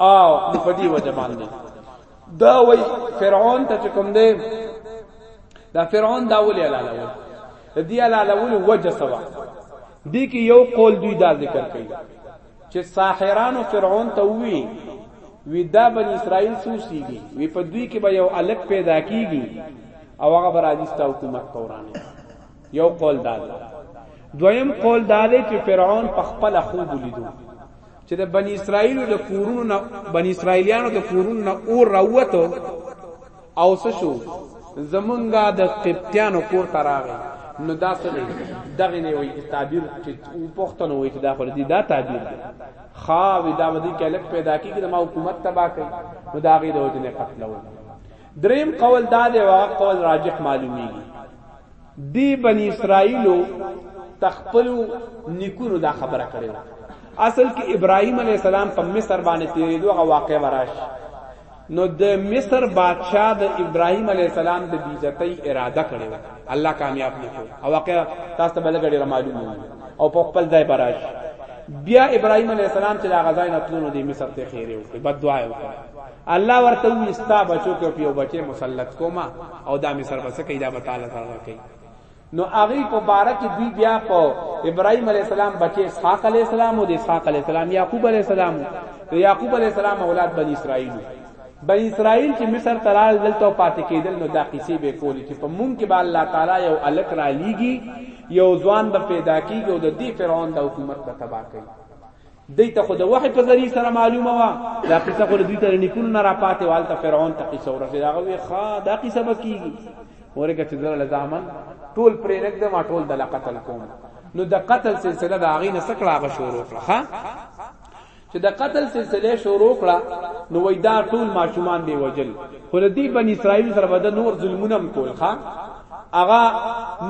او نو په دې وجه باندې دا وای فرعون ته کوم دی دا فرعون دا ولې لاله وای دې لاله ولې وجه سوا دې کې یو قول دوی دا ذکر کوي چې ساحران او فرعون ته وی وی دا بن اسرائیل سوسیږي وی په دوی کې به یو الک پیدا کیږي او هغه براجستا حکومت پورانه یو قول دا دویم قول دا دی چې فرعون په خپل خوب لیدو چې د بنی اسرائیل د کورونو نه بنی اسرائیلیانو د کورونو نه اور راوته او څه شو زمونږه د قبطیانو کور ته راغی نو دا څه دی دغه نه وی تعبیر چې پښتنو وی چې دا خو دی دا تعبیر دی خا وی دا ودی کلک پیدا کیږي د ما حکومت تبا کوي نو دا غي د وجنه قتلول دریم قول دا دی او قول راجح معلومیږي دی بنی اسرائیلو تخپل نیکونو دا خبره کړې اصل کې ابراهیم علی السلام په مصر باندې تیرېدو هغه واقع وراش نو د مصر بادشاہ د ابراهیم علی السلام د بیزتی اراده کړې الله کامیاب نه کړ او واقع تاسو ته بلګړي معلومه او په خپل ځای براش بیا ابراهيم عليه السلام چې دا غزاین اتلونو دی مصر ته خیره وکړي بد دعا وکړي الله ورته وی ستا بچو کې په یو بچي مسلط کوما او دا می سر بس کیدا به تعالی سره کوي نو هغه په بارا کې دوی بیا په ابراهيم عليه السلام بچي اسحاق عليه السلام او د اسحاق عليه السلام يعقوب عليه السلام او يعقوب عليه السلام اولاد بني اسرائيل بني اسرائيل چې مصر ترال دلته پاتې کېدل نو دا قصې به کولې چې په مونږ کې به الله تعالی یو الک را لېږي یو ځوان به پیدا کیږي او د دې فرعون د حکومت به تباہ کوي دوی ته خو د وحی په ذریعه سره معلومه وا دا قصه خو دوی ته نیکونو نه را پاتې والته فرعون ته قصه ورسې دا غوي خا دا قصه بکیږي ورګه چې زره لزامن ټول پرې نګد ما ټول د قتل کوم نو د قتل سلسله د اغې نه سکړه هغه شروع کړه ها چې د قتل سلسله شروع کړه نو وای دا ټول ماشومان به وجل خو د دې بن اسرائیل سره بد نور ظلمونه کول ها اغا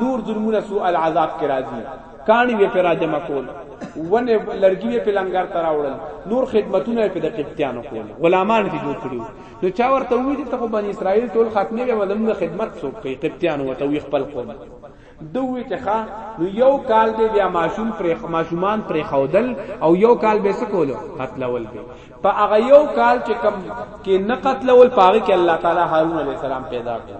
نور ظلمونه سو العذاب کې راځي کانی وی پر راجمع کول ونه لرګي وی په لنګر تر راوړل نور خدمتونه په د قبطیانو کول غلامان ته جوړ کړیو نو چا ورته وی چې ته بن اسرائیل ټول ختمه وی ولمغه خدمت سو کوي قبطیانو وته وی خپل قوم دوی چې ښا نو یو کال به بیا ماشوم پر ماشومان پر خودل او یو کال به سکولو قتلول به په هغه یو کال چې کم کې نه قتل ول پاره کې الله تعالی هارون علی السلام پیدا کړ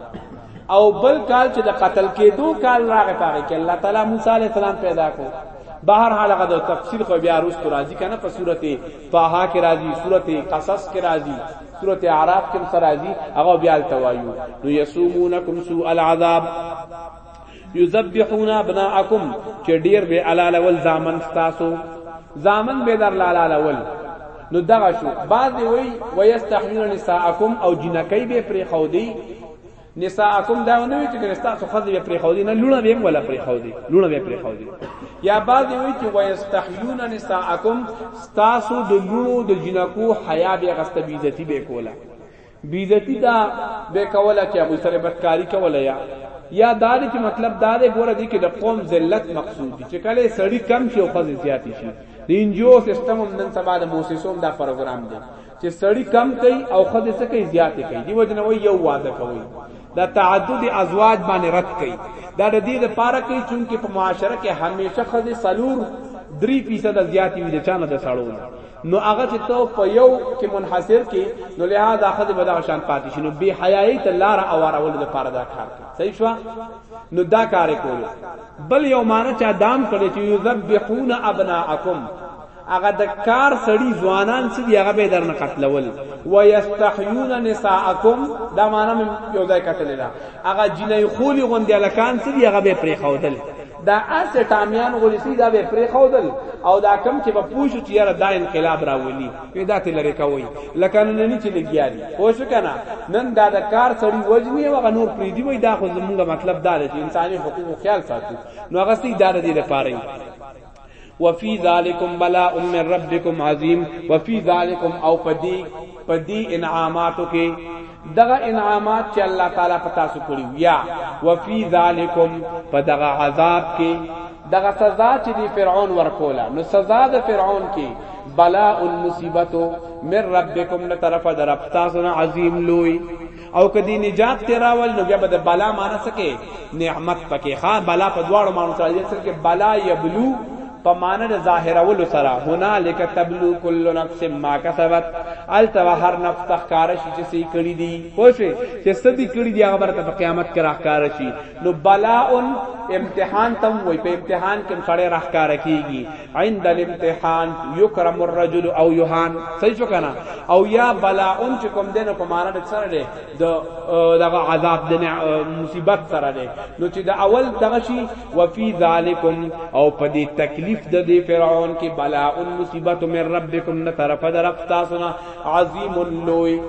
او بل کال چې د قتل کېدو کال راغی پاره کې الله تعالی موسی علی السلام پیدا کړ بهر حال هغه د تفصیل خو بیا روز تو راضی کنه په سورته طه کې راضی سورته قصص کې راضی سورته اعراف کې راضی هغه بیا التوایو یسومونکم سوء العذاب یذبحون ابناءکم چې ډیر به علاله ول زامن تاسو زامن به در لالاله ول نو دغه شو بعض وی ويستحملون نساءکم او جنکی به پری خودی نساءکم دا نه وی چې تاسو خذ به پری خودی نه لونه به ولا پری خودی لونه به پری خودی یا بعض وی چې ويستحملون نساءکم تاسو د لونو د جنکو حیا به غستبیزتی به کوله بیزتی دا به کوله چې هغه سره بدکاری کوله یا یا دا چې مطلب دا دی ګوره دی کې د قوم ذلت مقصود دی چې کله سړی کم شي او خزه زیات شي د انجو سیستم هم نن سبا د موسسوم دا پروګرام دی چې سړی کم کوي او خزه څه کوي زیات کوي دی وجنه وی یو واده کوي دا تعدد ازواج باندې رد کوي دا د دې لپاره کوي چې په معاشره کې همیشه خزه سلور 3% زیات وي د چانه د سړو نو هغه چې تو په یو کې منحصر کې نو لہذا خد به دا شان پاتې شنو بی حیاي ته لار اوارول د پاره دا کار کوي صحیح شو نو دا کار کول بل یو معنی چا دام کړي چې یذبحون ابناءکم هغه د کار سړی ځوانان چې دی هغه به درنه قتلول و یستحیون نساءکم دا معنی یو ځای قتل نه هغه جنې خولی غوندې الکان چې دی هغه به پرې خودل دا اس ټامیان غولیسی دا به پرې خودل او دا کم چې په پوښو چې یاره دا انقلاب راولي په داتې لری کوي لکه نن نه چې لګیا دي خو شو کنه نن دا د کار سړی وجنی او نور پرې دی وای دا خو زمونږ مطلب دا دی چې انساني حقوقو خیال ساتو نو هغه سي اداره دي لپاره وفي ذالکم بلاء من ربکم عظیم وفي ذالکم او پدی پدی انعاماتو کې دغه انعامات چې الله تعالی پتا سو کړی یا وفي ذالکم پدغه عذاب کې دغه سزا چې دی فرعون ورکولا نو سزا د فرعون کې بلاء المصیبتو من ربکم نه طرفه در افتاسنا عظیم لوی او کدی نجات ته راول نو بیا به د بلا معنی څه کې نعمت پکې ښا بلا په دواړو معنی سره یې سره کې بلا یبلو په معنی د ظاهرول سره هنالک تبلو کل نفس ما کسبت الته هر نفس تخکار شي چې سې کړی دی پوښې چې سدي کړی دی هغه برته په قیامت کې راخکار شي نو بلاء امتحان تم وای په امتحان کې سړی راخکار کیږي عند الامتحان یکرم الرجل او یهان صحیح شو کنه او یا بلاء چې کوم دینه په معنا د سره ده د دغه عذاب د مصیبت سره ده نو چې د اول دغه شی وفي ذالکم او په دې تکلیف د دې فرعون کې بلاء مصیبت من ربکم نه طرف درف تاسو نه عظیم لوی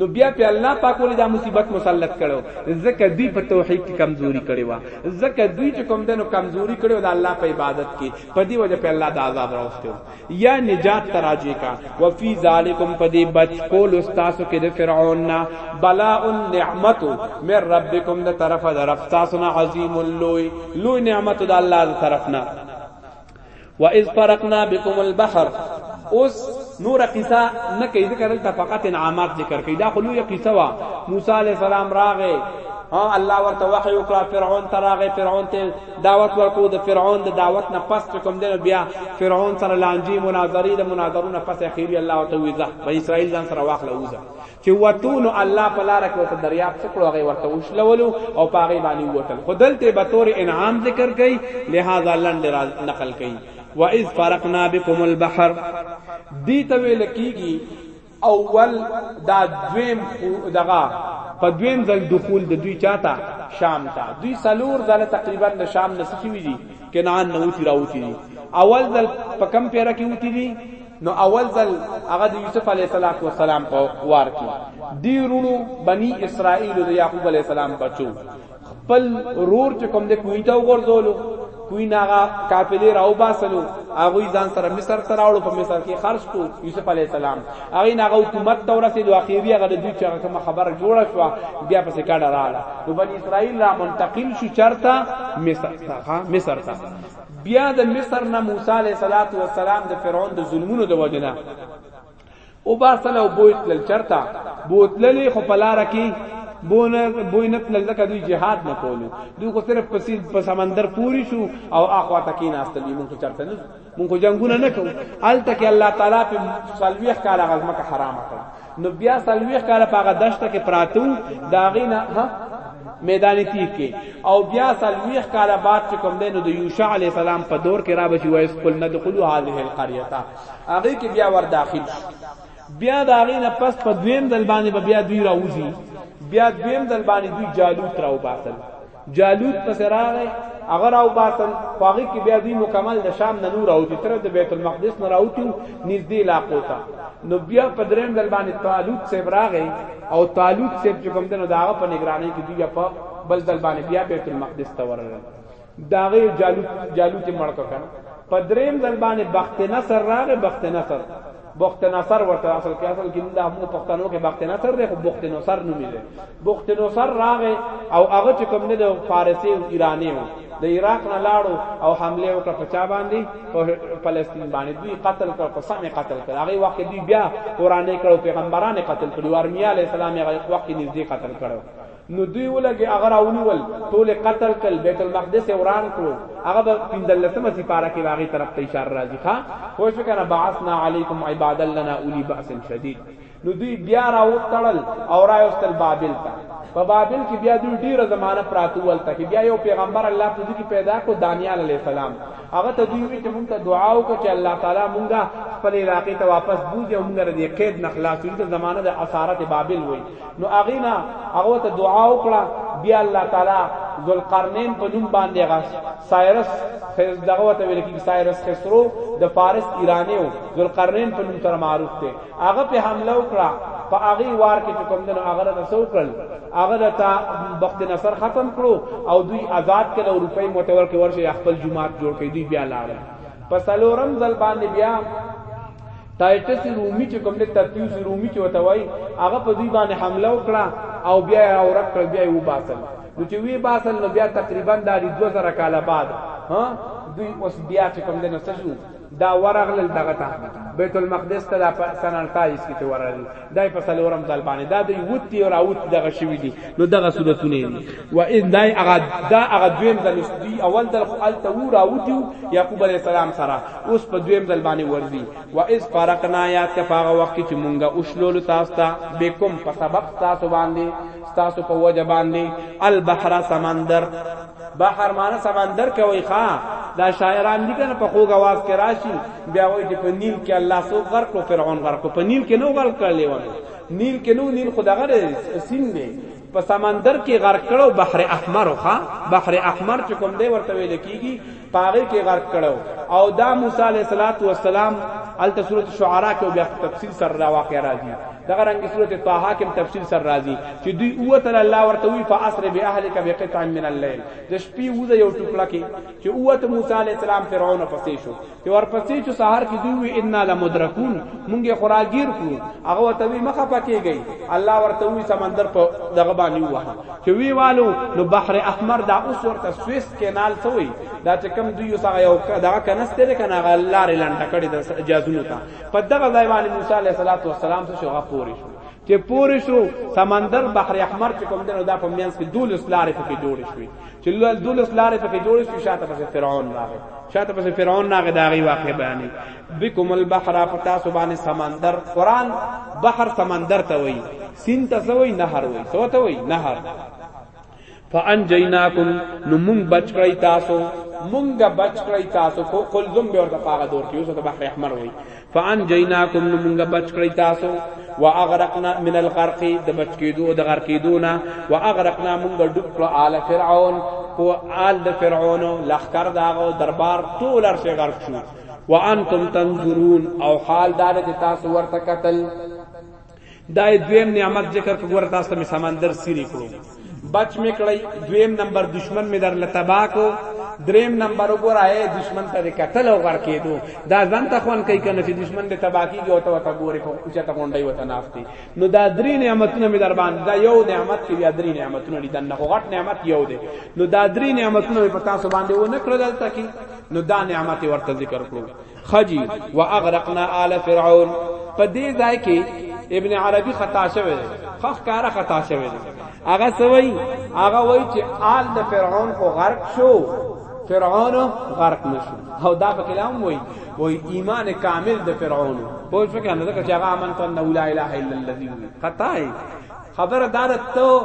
نو بیا په الله پاک ولې دا مصیبت مسلط کړو ځکه دوی په توحید کې کمزوري کړي وا ځکه دوی چې کوم دنو کمزوري کړي د الله په عبادت کې په دې وجه په الله د عذاب راوستو یا نجات تراجه کا وفي ذالکم په دې بچ کول استاسو کې د فرعون نا بلا النعمت من ربکم د طرف د رب تاسو نه عظیم لوی لوی نعمت د الله تر طرف نه واذ فرقنا بكم البحر اوس نور قصه نه کوي ذکر دلته فقط انعامات ذکر کوي دا خلوی قصه وا موسی علی السلام راغه ها الله ورته وحی وکړه فرعون ته راغه فرعون ته دعوت ورکو د فرعون د دعوت نه پس کوم دی بیا فرعون سره لانجی مناظری د مناظرو نه پس اخیری الله ته ویزه بنی اسرائیل ځان سره واخله وزه چې وتونو الله په لار کې ورته دریاب څه کړو هغه ورته وشلولو او په هغه باندې ووتل خو دلته به تور انعام ذکر کړي لہذا لند نقل کړي واذ فرقنا بكم البحر دي ته ویل کیږي اول دا دویم دغه په دویم ځل دخول د دوی چاته شام ته دوی سلور ځل تقریبا د شام نسخي وی دي کنعان نه وتی راوتی دي اول ځل په کم پیرا کې وتی دي نو اول ځل هغه د یوسف علی السلام په وار کې دی رونو بنی اسرائیل د یعقوب علی السلام بچو خپل رور چې کوم د کوی ته وګرځولو کوی ناغه قافلې راو باسلو هغه ځان سره مصر ته راوړو په مصر کې خرج کو یوسف علی السلام هغه ناغه حکومت ته ورسېد او اخیری هغه د دوی چې کوم خبره جوړه شو بیا پسې کډه رااله نو بنی اسرائیل را منتقل شو چرته مصر ته مصر ته بیا د مصر نه موسی علیه صلوات و سلام د فرعون د ظلمونو د وجنه او باسل او بوت لل چرتا بوت لل خو پلار کی بون بوینت لل دک دوی jihad نه کولو دوی خو صرف پسی په سمندر پوری شو او اخوا تکین استل مونږ خو چرته نه مونږ خو جنگونه نه کوو ال تک الله تعالی په سلویخ کاله غزمه حرام کړ نو بیا سلويخ کاله په هغه دشت کې پراتو دا غینا ها میدان تیک کې او بیا سلويخ کاله بعد چې کوم دینو د یوشع علی السلام په دور کې را بچي وایس قل ندخلوا هذه القريه هغه کې بیا ور داخل شو بیا دا غینا پس په دویم دل باندې بیا دوی راوځي بیا دویم دل باندې دوی جالوت راو باسل جالوت پس راغی هغه راو باسل خواږي کې بیا دوی مکمل د شام نه نور او د تر د بیت المقدس نه راوتیو نږدې علاقو ته نو بیا په دریم دل باندې طالوت سیب راغی او طالوت سیب چې کوم دنو داغه په نگرانی کې دوی په بل دل باندې بیا بیت المقدس ته ورغل داغه جالوت جالوت مړک کړه په دریم دل باندې بخت نصر راغی بخت نصر بخت نصر ورته اصل کې اصل کې موږ موږ پښتنو کې بخت نصر دی خو بخت نصر نوم دی بخت نصر راغې او هغه چې کوم نه د فارسی او ایرانی وو د عراق نه لاړو او حمله وکړه په چا باندې په فلسطین باندې دوی قتل کړ په سمې قتل کړ هغه وخت دوی بیا قرانه کړو پیغمبرانه قتل کړو ارمیا علی السلام هغه وخت نږدې قتل کړو نو دوی ولګي هغه راونیول ټول قتل کړل بیت المقدس وران کړو هغه په 15مه سپاره کې واغې طرف ته اشاره راځي ښا خو شو کنه بعثنا علیکم عباد لنا اولی باس شدید نو دوی بیا راوتړل او راوستل بابل ته په بابل کې بیا دوی ډیره زمانہ پراتو ولته کې بیا یو پیغمبر الله په ځکه پیدا کو دانیال علی السلام هغه ته دوی وی چې مونږ ته دعا وکړه چې الله تعالی مونږه خپل علاقې ته واپس بوزي او مونږ د قید نخلاص دې زمانہ د اسارت بابل وای نو اغینا هغه ته دعا وکړه بیا الله تعالی ذوالقرنین په نوم باندې غاس سایرس خیز دغه ته ویل کی سایرس خسرو د فارس ایرانیو ذوالقرنین په نوم سره معروف دی هغه په حمله وکړه په هغه وار کې چې کوم دنو هغه ته سو کړل هغه ته وخت نصر ختم کړو او دوی آزاد کړه او روپۍ متور کې ورشه خپل جماعت جوړ کړي دوی بیا لاړل پس لورم ځل باندې بیا ټایټس رومي چې کوم د تتیوس رومي چې وته وای هغه په دوی باندې حمله وکړه او بیا یې راو رکړ بیا یې وباسل نو چې وی باسل نو بیا تقریبا د 2000 کال بعد ها دوی اوس بیا چې کوم د نسجو دا ورغل دغه ته بیت المقدس ته د سن 48 کې چې ورغل دای په سلورم کال باندې دا دی وتی او راوت دغه شوی دی نو دغه صورتونه دي و ان دای هغه دا هغه دویم ځل دی اول ځل خو ال تو راوتیو یعقوب علی السلام سره اوس په دویم ځل باندې ورځي و اذ فرقنا یاد ک پاغه وخت چې مونږه اوشلول تاسو ته بكم په سبق تاسو باندې تاسو په وجه باندې البحر سمندر بحر معنی سمندر کوي ښا دا شاعران دي کنه په خوګ आवाज کې راشي بیا وایي چې په نیل کې الله سو غرق کو فرعون غرق کو په نیل کې نو غرق کړل و نیل کې نو نیل خدغه سین دی په سمندر کې غرق کړو بحر احمر ښا بحر احمر چې کوم دی ورته ویل کیږي پاغي کې غرق کړو او دا موسی علیه الصلاۃ والسلام الته سورۃ شعراء کې بیا تفصیل سر را واقع راځي دغه رنګ سورۃ طه کې تفصیل سر راځي چې دوی اوه تل الله ورته وی فاسر باهلک بقطع من الليل د شپې وزه یو ټوکړه کې چې اوه ته موسی علیه السلام فرعون پسې شو چې ورپسې چې سحر کې دوی وی ان لمدرکون مونږه خوراګیر کړو هغه ته وی مخه پکېږي الله ورته وی سمندر په دغه باندې وه چې وی والو نو بحر احمر دا اوس ورته سویس کینال څه وي دا چې کم دوی سره یو دا کنسته ده کنه غل لارې لنډه کړې د اجازونو ته په دغه ځای باندې موسی علیه السلام څه شو غفور شو چې پورې شو سمندر بحر احمر چې کوم دنو دا په میانس کې دولس لارې پکې جوړې شوې چې دولس لارې پکې جوړې شوې شاته پسې فرعون راغی شاته پسې فرعون راغی دا غي واقع بیانې بكم البحر پتا سبحان سمندر قران بحر سمندر ته وایي سین ته سوی نهر وای سو ته وای نهر فانجیناکم نو مونږ بچ کړی تاسو مونږه بچ کړی تاسو کو قلزم به ورته پاغه دور کې اوس ته بحر احمر وای فان جیناکم نو مونږه بچ کړی تاسو واغرقنا من الغرق د بچ کېدو د غرق کېدونا واغرقنا مونږه ډوب کړ آل فرعون کو آل د فرعون لخر داغو دربار ټول ارشه غرق شو وانتم تنظرون او حال دار چې تاسو ورته قتل دا دویم نعمت ذکر کو ګور تاسو ته سمندر سری کړو بچ می کړی دویم نمبر دشمن می در لتبا کو دریم نمبر وګور آئے دشمن ته قتل او غر کېدو دا ځان ته خوان کوي کنه چې دشمن به تبا کیږي او ته وته ګوري په اوچا ته غونډي وته نافتي نو دا درې نعمتونه می در باندې دا یو نعمت کې بیا درې نعمتونه دي دنه غټ نعمت یو دی نو دا درې نعمتونه په تاسو باندې و نه کړل تکي نو دا نعمت ورته ذکر کړو خجی واغرقنا آل فرعون په دې ځای کې ابن عربي خطا شوی خخ کارا خطا شوی هغه سوی هغه وای چې آل د فرعون خو غرق شو فرعون غرق نشو او دا په کلام وای وای ایمان کامل د فرعون پوه شو کنه دا چې هغه امن تن لا اله الا الله خطا خبر دار ته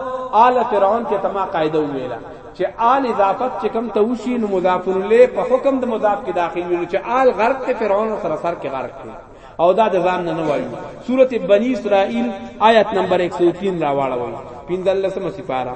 آل فرعون کې تما قاعده ویلا چې آل اضافت چې کم ته وشي نو مضاف الیه په حکم د مضاف کې داخل وي چې آل غرق ته فرعون سره سر کې غرق دی او دا د ځان نه وایي سوره بنی اسرائیل آیت نمبر 103 را واړوي پیندل سم سپارا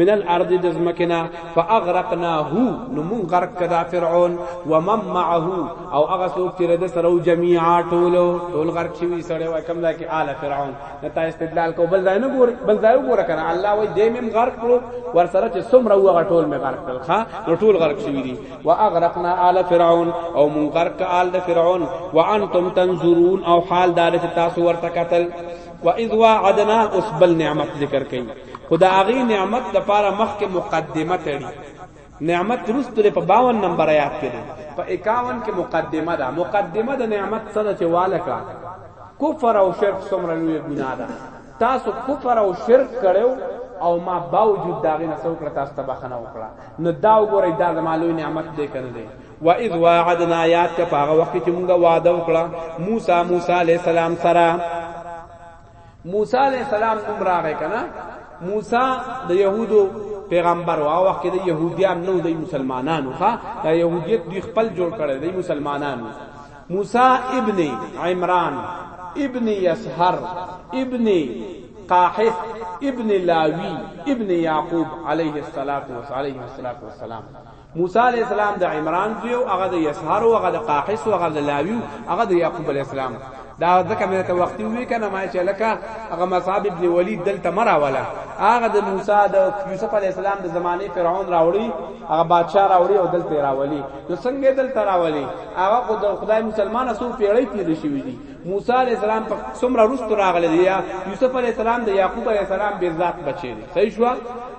من الارض د زمکنا فاغرقناه نو مون غرق کدا فرعون ومن معه او هغه څوک چې د سره جميعا ټول ټول غرق شوی سره وای کم ځای کې آل فرعون نتا استدلال کو بل ځای نه ګور بل ځای ګور کنه الله وای دې مم غرق کړو ور سره چې سمره وغه ټول مې غرق کړل ها نو ټول غرق شوی دي واغرقنا آل فرعون او مون غرق آل فرعون وانتم تنظرون او حال دار چې تاسو ورته قتل واذ وعدنا اسبل نعمت ذکر کړي خدا هغه نعمت د پاره مخ کې مقدمه تړي نعمت رستله په 52 نمبر آیات کې ده په 51 کې مقدمه ده مقدمه د نعمت سره چې واله کړه کفر او شرک څومره لوی ګناه ده تاسو کفر او شرک کړو او ما باوجود داغه نه څوک تاسو ته بخنه وکړه نو دا وګورئ دا د مالوی نعمت دې کنه دې و اذ وعدنا یات کا پاغه وخت چې مونږه وعده وکړه موسی موسی علی السلام سره موسی علی السلام نوم راغی کنه موسی د يهودو پیغمبر او وخت د يهوديان نو د مسلمانانو ښا د يهوديت دوی خپل جوړ کړي د مسلمانانو موسی ابن عمران ابن يسهر ابن قاحث ابن لاوی ابن یعقوب علیه الصلاۃ والسلام موسی علی السلام د عمران زوی او هغه د یسهر او هغه د قاحس او هغه د لاوی هغه د یعقوب علی السلام دا ځکه مې ته وختي وی کنه ما چې لکه هغه مصعب ابن ولید دلته مرا ولا هغه د موسی د یوسف علی السلام د زمانه فرعون راوړي هغه بادشاہ راوړي او دلته راولي نو څنګه دلته راولي هغه خو د خدای مسلمان سو پیړی تیر شي دي موسی علی السلام په څومره رست راغلی دی یوسف علی السلام د یعقوب علی السلام به ذات بچی دی صحیح شو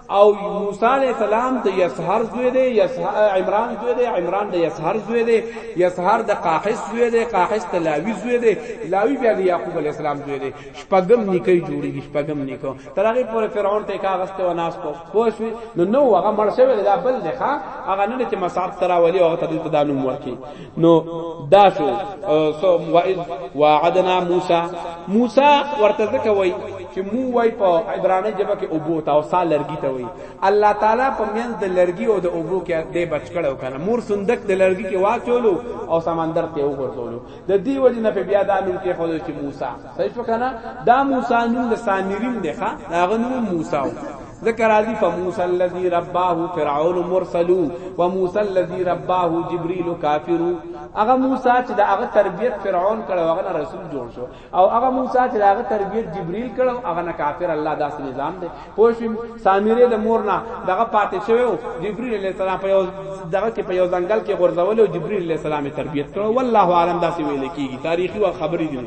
او موسی علی السلام د یسهر زوی دی عمران زوی دی عمران د یسهر زوی دی یسهر د قاحس زوی دی قاحس د لاوی زوی دی لاوی بیا د یعقوب علی السلام زوی دی شپږم نیکي جوړیږي شپږم نیکو تر هغه پورې فرعون ته کاغذ ته وناس کو پوښوي نو نو هغه مړ شوی دا بل دی ښا هغه نه چې مصعب ترا ولی هغه ته د نوم ورکی نو دا شو سو واذ وعدنا موسی موسی ورته ځکه وای چې مو وای په عبرانی ژبه کې اوبو تا او سال لرګي ته وای الله تعالی په منځ د لرګي او د اوبو کې دې بچ کړو کنه مور صندوق د لرګي کې واچولو او سمندر ته وګرځولو د دې وجه نه په بیا دا نوم کې خو چې موسی صحیح شو کنه دا موسی نوم د سامریم دی ښا دا غنوم موسی ذکر راضی فموسی الذی رباه فرعون مرسل و موسی الذی رباه جبريل کافر هغه موسی چې د هغه تربيت فرعون کړو هغه رسول جوړ شو او هغه موسی چې د هغه تربيت جبريل کړو هغه نه کافر الله داس نظام دی پوښیم سامری د مور نه دغه پاتې شوی جبريل علیه السلام په یو دغه کې په یو ځنګل کې غورځول او جبريل علیه السلام تربيت کړو والله عالم داسې ویل کیږي تاریخي او خبري دي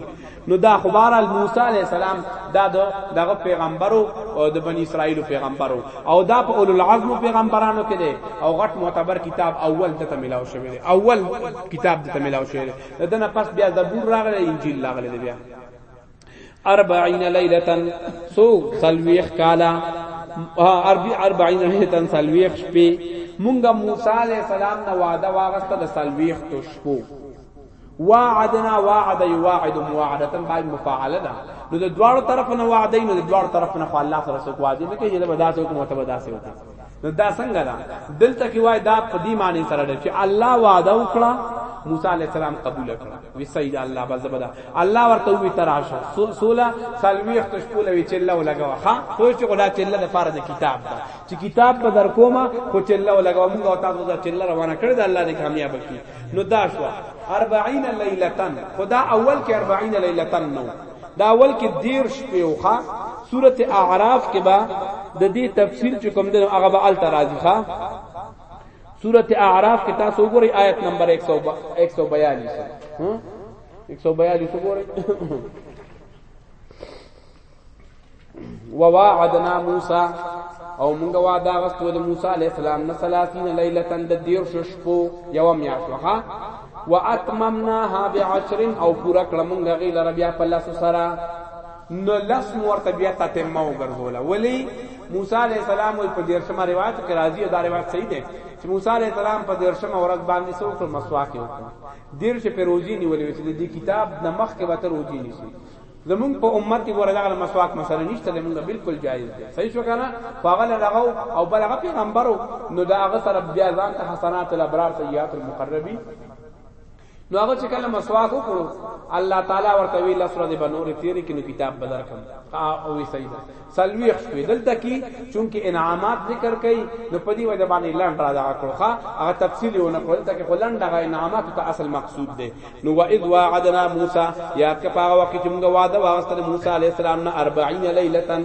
نو دا خبر موسی علی السلام دا دغه پیغمبرو او د بنی اسرائیل پیغمبرو او دا په اولو العزم پیغمبرانو کې دی او غټ معتبر کتاب اول دته ملاو شوی دی اول کتاب دته ملاو شوی دی دنه پس بیا زبور راغلی انجیل راغلی بیا 40 ليله سو سلويخ کالا عربي 40 ليله سلويخ شپې مونږه موسی عليه السلام نه وعده واغسته د سلويخ تو شپو وعدنا وعد يواعد مواعده باید مفاعله ده نو د دواړو طرف نه وعده نو د دواړو طرف نه الله سره څوک وعده نه کوي دا به داسې کوم ته به داسې وته نو دا څنګه ده دلته کې وای دا په دې معنی سره ده چې الله وعده وکړه موسی علی السلام قبول کړه وی سید الله بزبدا الله ورته وی تراشه سولا سلوی تشکول وی چې الله لګوا ها خو چې غلا چې الله د فرض کتاب دا چې کتاب په در کومه خو چې الله لګوا موږ او تاسو چې الله روانه کړی دا الله دې کامیاب کړي نو دا شو 40 لیلتن خدا اول کې 40 لیلتن نو دا اول کې دیر شپې وخا سوره اعراف کې با د دې تفصیل چې کوم دنو هغه به ال ترازی ښا سوره اعراف کې تاسو وګورئ آیت نمبر 142 142 وګورئ وواعدنا موسی او موږ وعده غوښتو د موسی علی السلام نه 30 ليله د دیر شپو یو میاشتوخه واتممناها بعشر او پورا کړه موږ غي لره بیا په لاسو سره نو لس ورته بیا تتمه وګرځوله ولی موسی علی السلام په دیر شمه روایت کې راځي دا روایت صحیح ده چې موسی علی السلام په دیر شمه ورځ باندې سو کړ مسواک یې وکړ دیر شپه روزي نیولې چې د کتاب نمخ کې وته روزي نیسی زمونږ په امت کې ګوره دغه مسواک مسله نشته دی مونږ بالکل جایز دی صحیح شو کنه فاغل لغو او بلغه پیغمبرو نو دا هغه سره بیا ځان ته حسنات الابرار سیئات المقربین نو هغه چې کله مسواک وکړو الله تعالی ورته وی لسره دی بنور تیری کینو کتاب بدر کم او وی سیدا څلوېښت شپې دلته کی چونکی انعامات ذکر کړي نو په دې وجه باندې لنډ را دغه کړو ښا هغه تفصیل ونه کړل ته کې خلند هغه انعامات ته اصل مقصود دی نو و اذ وعدنا موسی یاد کا پاغه وخت چې موږ وعده واغستل موسی علی السلام نه 40 ليله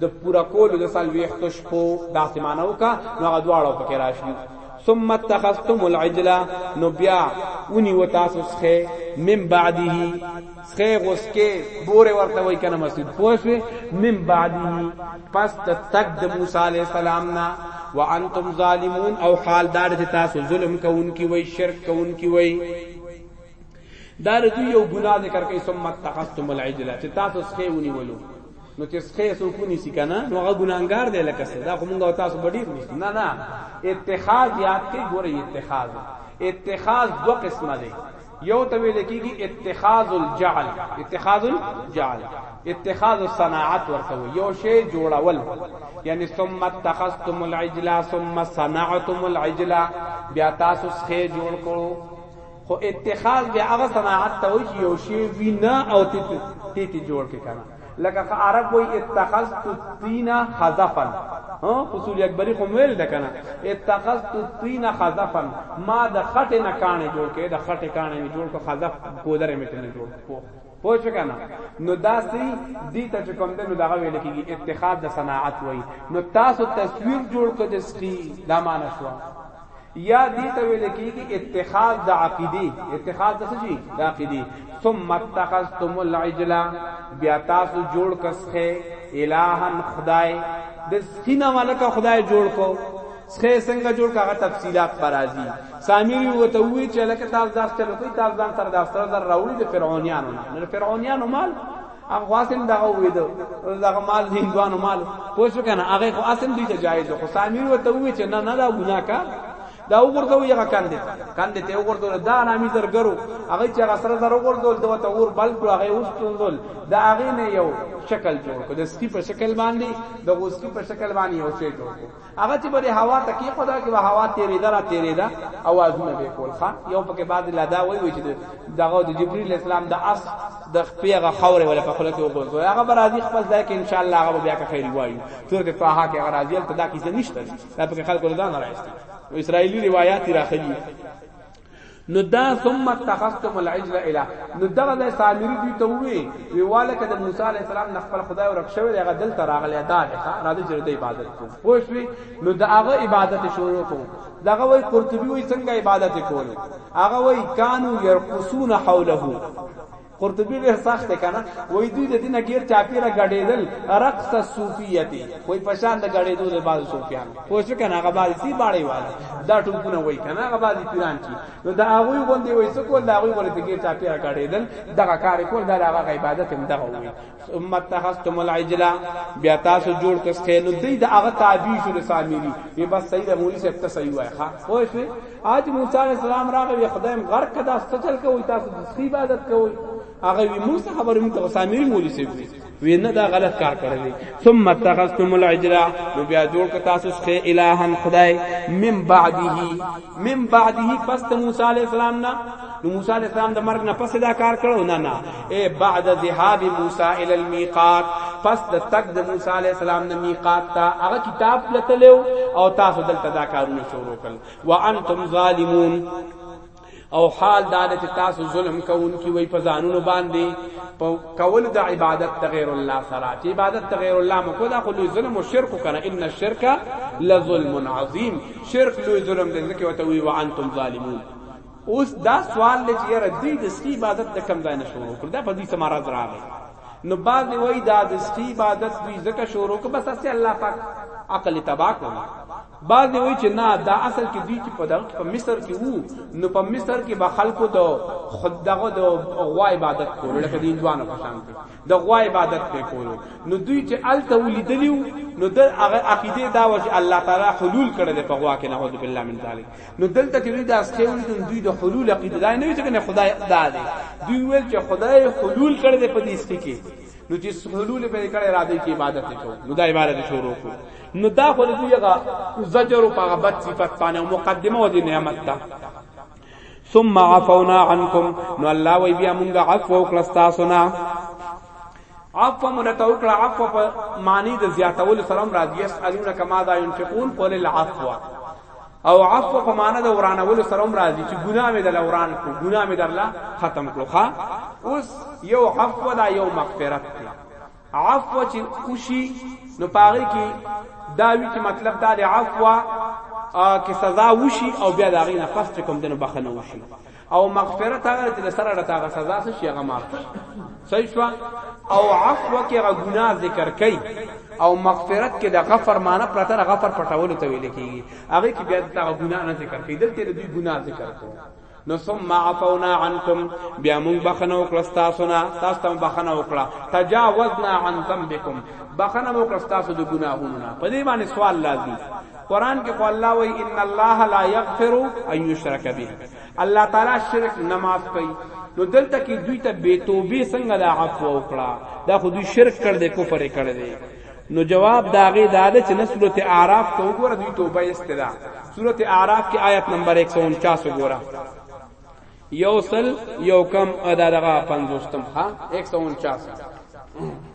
د پورا کول د څلوېښت شپو داسې مانو کا نو هغه دواړو پکې راشي ثم اتخذتم العجله نو بیا ونی و تاسو څخه من بعده کې غوس کې بوره ورته وای کنه مسجد پوښوي من بعده پس د تک د موسی عليه السلام نه وانتم ظالمون او حال دار چې تاسو ظلم کوونکی وای شرک کوونکی وای دا د دوی یو ګناه ذکر کوي ثم تقستم العجله چې تاسو څخه ونیولو نو چې څخه سو کو نسی کنه نو هغه ګناګار دی لکه څه دا کومه تاسو بډیر نشته نه نه اتخاذ یاد کې ګوره اتخاذ اتخاذ دو قسمه دی یو ته ویل کیږي اتخاذ الجعل اتخاذ الجعل اتخاذ الصناعت ورته یو شی جوړول یعنی ثم اتخذتم العجل ثم صنعتم العجل بیا تاسو څخه جوړ کړو خو اتخاذ بیا هغه صناعت ته وایي یو شی وینا او تیت تیت جوړ کې کنه لکه که عرب وای اتخذت الطين خزفا ها فصول اکبری خو ویل دکنه اتخذت الطين خزفا ما د خټه نه کانه جوړ کړي د خټه کانه می جوړ کو خزف کودر می ته جوړ کو پوه شو کنه نو داسي دي ته کوم د نو دغه ویل کیږي اتخاذ د صناعت وای نو تاسو تصویر جوړ کړئ د سخي دا معنا شو یا دی ته ویل کیږي اتخاذ د عقیده اتخاذ د څه شي د عقیده ثم اتخذتم العجل بیا تاسو جوړ کسخه الہن خدای د سخینه ملک خدای جوړ کو سخه څنګه جوړ کاغه تفصيلات برازي سامری وته وی چې لکه تاسو داس چلو کوي تاسو ځان سره داس سره راوړي د فرعونانو نه فرعونانو مال هغه خاصم دا وې دو دا مال دې دوانو مال پوه شو کنه هغه خو اصل دې ته جایز خو سامیر وته وې چې نه نه دا ګناه کا دا وګورځو یغه کاندې کاندې ته وګورځو دا نامي زرګرو هغه چې هغه سره زر وګورځول دا ته ور بل کړو هغه وستوندل دا هغه نه یو شکل جوړ کړ د سپي په شکل باندې د غوسکی په شکل باندې یو شی جوړ کړ هغه چې به هوا ته کې خدا کې به هوا تیرې ده را تیرې ده اوازونه به کول ښا یو پکې بعد لدا وای وای چې دغه د جبرئیل اسلام د اس د خپیغه خوره ولا په خله کې وګورځو هغه به راځي خپل ځای کې ان شاء الله هغه بیا که خیر وایي تور کې طه کې هغه راځي ته دا کیسه نشته دا پکې خلکو لدا نه راځي اسرایلی روایت راخلی نو دا ثم اتخذتم العجل اله نو دغه ځای سامری دوی ته وی وی واله کده موسی علی السلام نه خپل خدای ورک شوی دغه دل تر اغلی دا ده راځي چې د عبادت کو خوښ وی نو دغه عبادت شروع کو دغه وی قرطبی وی څنګه عبادت کول هغه وی کانو يرقصون حوله قرطبی ډیر سخت کنه وای دوی د دینه غیر چاپیره غړېدل رقص صوفیتی وای پشان د غړېدو د بعض صوفیان خو شو کنه هغه بعض سی باړې والا دا ټوپونه وای کنه هغه بعض پیران چی نو دا هغه غوندې وای څه کول دا هغه غوړې د غیر چاپیره غړېدل دغه کار کول دا هغه عبادت هم دغه وای ثم اتخذتم العجل بیا تاسو جوړ کس کینو دی د هغه تعبیر شو سامری وی بس سید مولی سے ته صحیح وای ښا خو شو اج موسی علیہ السلام راغی خدایم غرق کدا ستل کوي تاسو د سخی عبادت کوي هغه وی موږ خبرې موږ ته سامری مولی سے وی وی نه دا غلط کار کړی دی ثم اتخذتم العجل نو بیا جوړ ک تاسو څخه الہن خدای من بعده من بعده پس د موسی علی السلام نه نو موسی علی السلام د مرګ نه پس دا کار کړو نه نه اے بعد ذهاب موسی ال المیقات پس د تک د موسی علی السلام نه میقات تا هغه کتاب لتلو او تاسو دلته دا کارونه شروع کړ وانتم ظالمون او حال دا چې تاسو ظلم کوونکی وي په ځانونو باندې کول د عبادت تغیر الله سره چې عبادت تغیر الله مکو دا خو ظلم او شرک کنه ان الشرک لظلم عظیم شرک لوی ظلم دی ځکه وته وی وانتم ظالمون اوس دا سوال لږ یره دی د سکی عبادت د کم ځای نه شروع کړ دا په دې سماره راغی نو بعض وای دا د سکی عبادت دوی زکه شروع ک بس اسی الله پاک عقل تبا کړ بعض وای چې نه دا اصل کې دوی چې په دغه په مصر کې وو نو په مصر کې به خلکو د خود دغه د غوا عبادت کول لکه دین دوانو په شان د غوا عبادت په کولو نو دوی چې الته ولیدلیو نو د هغه عقیده دا و چې الله تعالی حلول کړی دی په غوا کې نعوذ بالله من ذلک نو دلته چې دوی دا اسکه ولیدل دوی د حلول عقیده دا نه وی چې خدای دا دی دوی ویل چې خدای حلول کړی دی په دې اسکه کې نو چې حلول په کړه را دي کې عبادت وکړو نو دا عبادت شروع کو نو دا خو دوی هغه زجر او هغه بد صفات باندې مقدمه و دي نعمت ته ثم عفونا عنكم نو الله وی بیا مونږه عفو وکړه تاسو نه عفو مونږ ته وکړه عفو په معنی د زیاتول سره راځي اسالون کما دا ينفقون قول العفو او عفو په معنی د ورانول سره راځي چې ګناه مې د لوران کو ګناه مې درلا ختم کړو ښا اوس یو عفو دا یو مغفرت دی عفو چې اوشي نو پاره کې دا وی چې مطلب دا دی عفو کې سزا وشي او بیا دا غي نه پس چې کوم دنه بخنه وشي او مغفرت هغه چې سره د تاغه سزا څه شي هغه معاف صحیح شو او عفو کې هغه ګناه ذکر کوي او مغفرت کې د غفر معنی پرته غفر پټول ته ویل کیږي هغه کې بیا د ګناه نه ذکر کوي دلته د ګناه ذکر کوي نو ثم عفونا عنكم بیا مون بخنه وکړه تاسو نه تاسو ته بخنه وکړه تجاوزنا عن ذنبكم بخنه وکړه تاسو د ګناهونو نه په دې باندې سوال لازم قران کې الله وی ان الله لا یغفر ان یشرک به الله تعالی شرک نه معاف کوي نو دلته کې دوی ته بے توبې څنګه د عفو وکړه دا خو دوی شرک کړ دې کفر کړ دې نو جواب داغه داده چې نه سورته اعراف ته وګوره دوی توبه استدا سورته اعراف کې آیت نمبر 149 وګوره یو سل یو کم ادا دغه 50 تم ها 149 Thank you.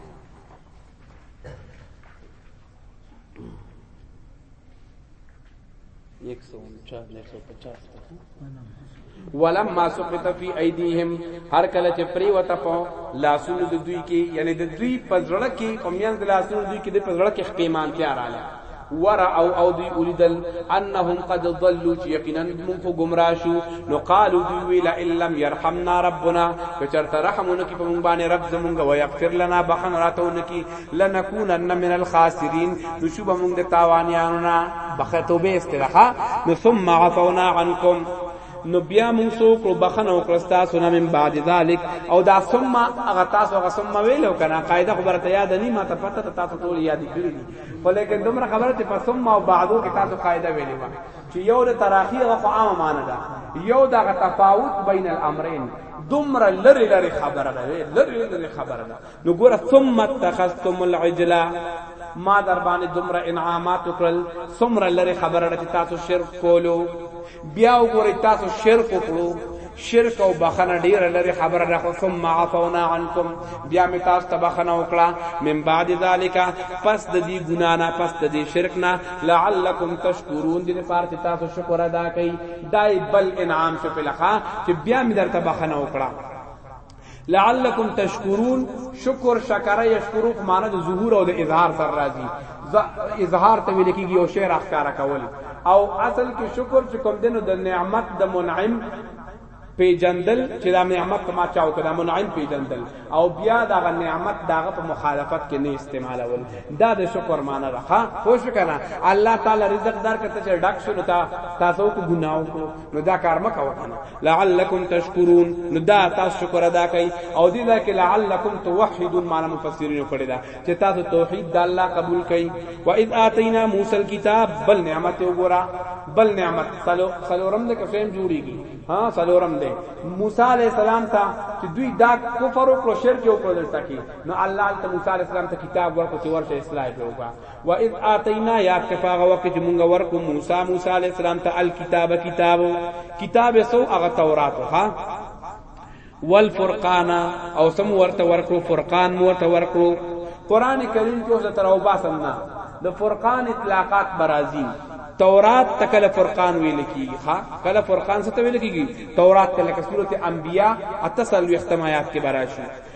ولما سقط فی ایدیهم هر کله چې پری وته په لاسونو د دوی کې یعنی د دوی په زړه کې قومیان د لاسونو دوی کې د په زړه کې خپېمان تیار رااله ورعو او دی اولیدل انهم قد ضلوا یقینا من کو گمراه شو نو قالوا دی ویل ان لم يرحمنا ربنا کچرته رحمونه کی په مونږ باندې رب زمونږ ويغفر لنا بخن راتونه کی لنکونن من الخاسرین نو شوب موږ د تاوانیانو نه بخه توبه استلخه نو ثم عفونا عنکم نو بیا مون سو کړو بخنه وکړه تاسو نه من بعد ذلک او دا ثم هغه تاسو هغه ثم ویلو کنه قاعده خبره ته یاد نه ما ته پته ته تاسو ټول یاد کړی دي خو لیکن دومره خبره ته په ثم او بعدو کې تاسو قاعده ویلې و چې یو د تراخی هغه عامه معنی ده یو دغه تفاوت بین الامرین دومره لری لری خبره ده لری لری خبره ده نو ګوره ثم اتخذتم العجل ما در باندې دومره انعامات وکړل څومره لري خبره ده چې تاسو شرک کولو بیا وګورئ تاسو شرک وکړو شرک او بخنه ډیر لري خبره ده ثم عفونا عنكم بیا می تاسو ته بخنه وکړه من بعد ذالک پس د دې ګنا نه پس د دې شرک نه لعلکم تشکرون دې لپاره چې تاسو شکر ادا کړئ دای بل انعام څه په لخوا چې بیا می درته بخنه وکړه لعلکم تشکرون شکر شکر یشکرو خو معنی د ظهور او د اظهار سره راځي اظهار ته ویل کیږي او شعر اخکارا کول او اصل کې شکر چې کوم دینو د نعمت د منعم پیجندل چې دا نعمت ما چاو کړه منعم پیجندل او بیا دا نعمت داغه په مخالفت کې نه استعمالول دا د شکر معنی راخه خوش کنا الله تعالی رزق دار کته چې ډک شو تا تاسو کو ګناو کو نو دا کار مکه وکنه لعلکم تشکرون نو دا تاسو شکر ادا کړئ او دې دا کې لعلکم توحدون معنا مفسرین کړی دا چې تاسو توحید د الله قبول کړئ و اذ اتینا موسی الكتاب بل نعمت وګورا بل نعمت سلو سلورم دې کفیم جوړیږي ها سلورم دې موسی علی السلام ته چې دوی دا کفر او شرک او کول تکي نو الله تعالی موسی علی السلام ته کتاب ورکړ چې ورشه اصلاح وکړه و اذ آتینا یاد کې پاغه وخت چې مونږ ورکو موسی موسی علی السلام ته الکتاب کتاب کتاب سو هغه تورات ها والفرقان او سم ورته ورکو فرقان مو ورته ورکو قران کریم کې اوس تر او باسم نه د فرقان اطلاقات برازي تورات تکل فرقان ویل کی ها کله فرقان څه ویل کیږي تورات تل کسورت انبیاء اتصل یختمات کې براشي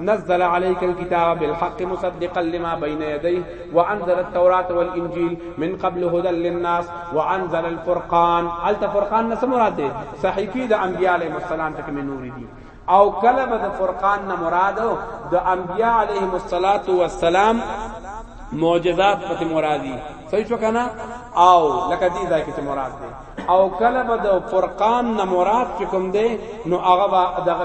نزل عليك الكتاب بالحق مصدقا لما بين يديه وانزل التوراة والانجيل من قبل هدى للناس وانزل الفرقان الت فرقان نه مراد ده صحیفه د انبیاء علیهم السلام ته کوم نور دي او کله به د فرقان نه مراد د انبیاء علیهم الصلاۃ والسلام معجزات پته مرادي صحیح شو کنه او لکه دې ځای کې مراد ده او کله به د فرقان نه مراد کوم ده نو هغه دغه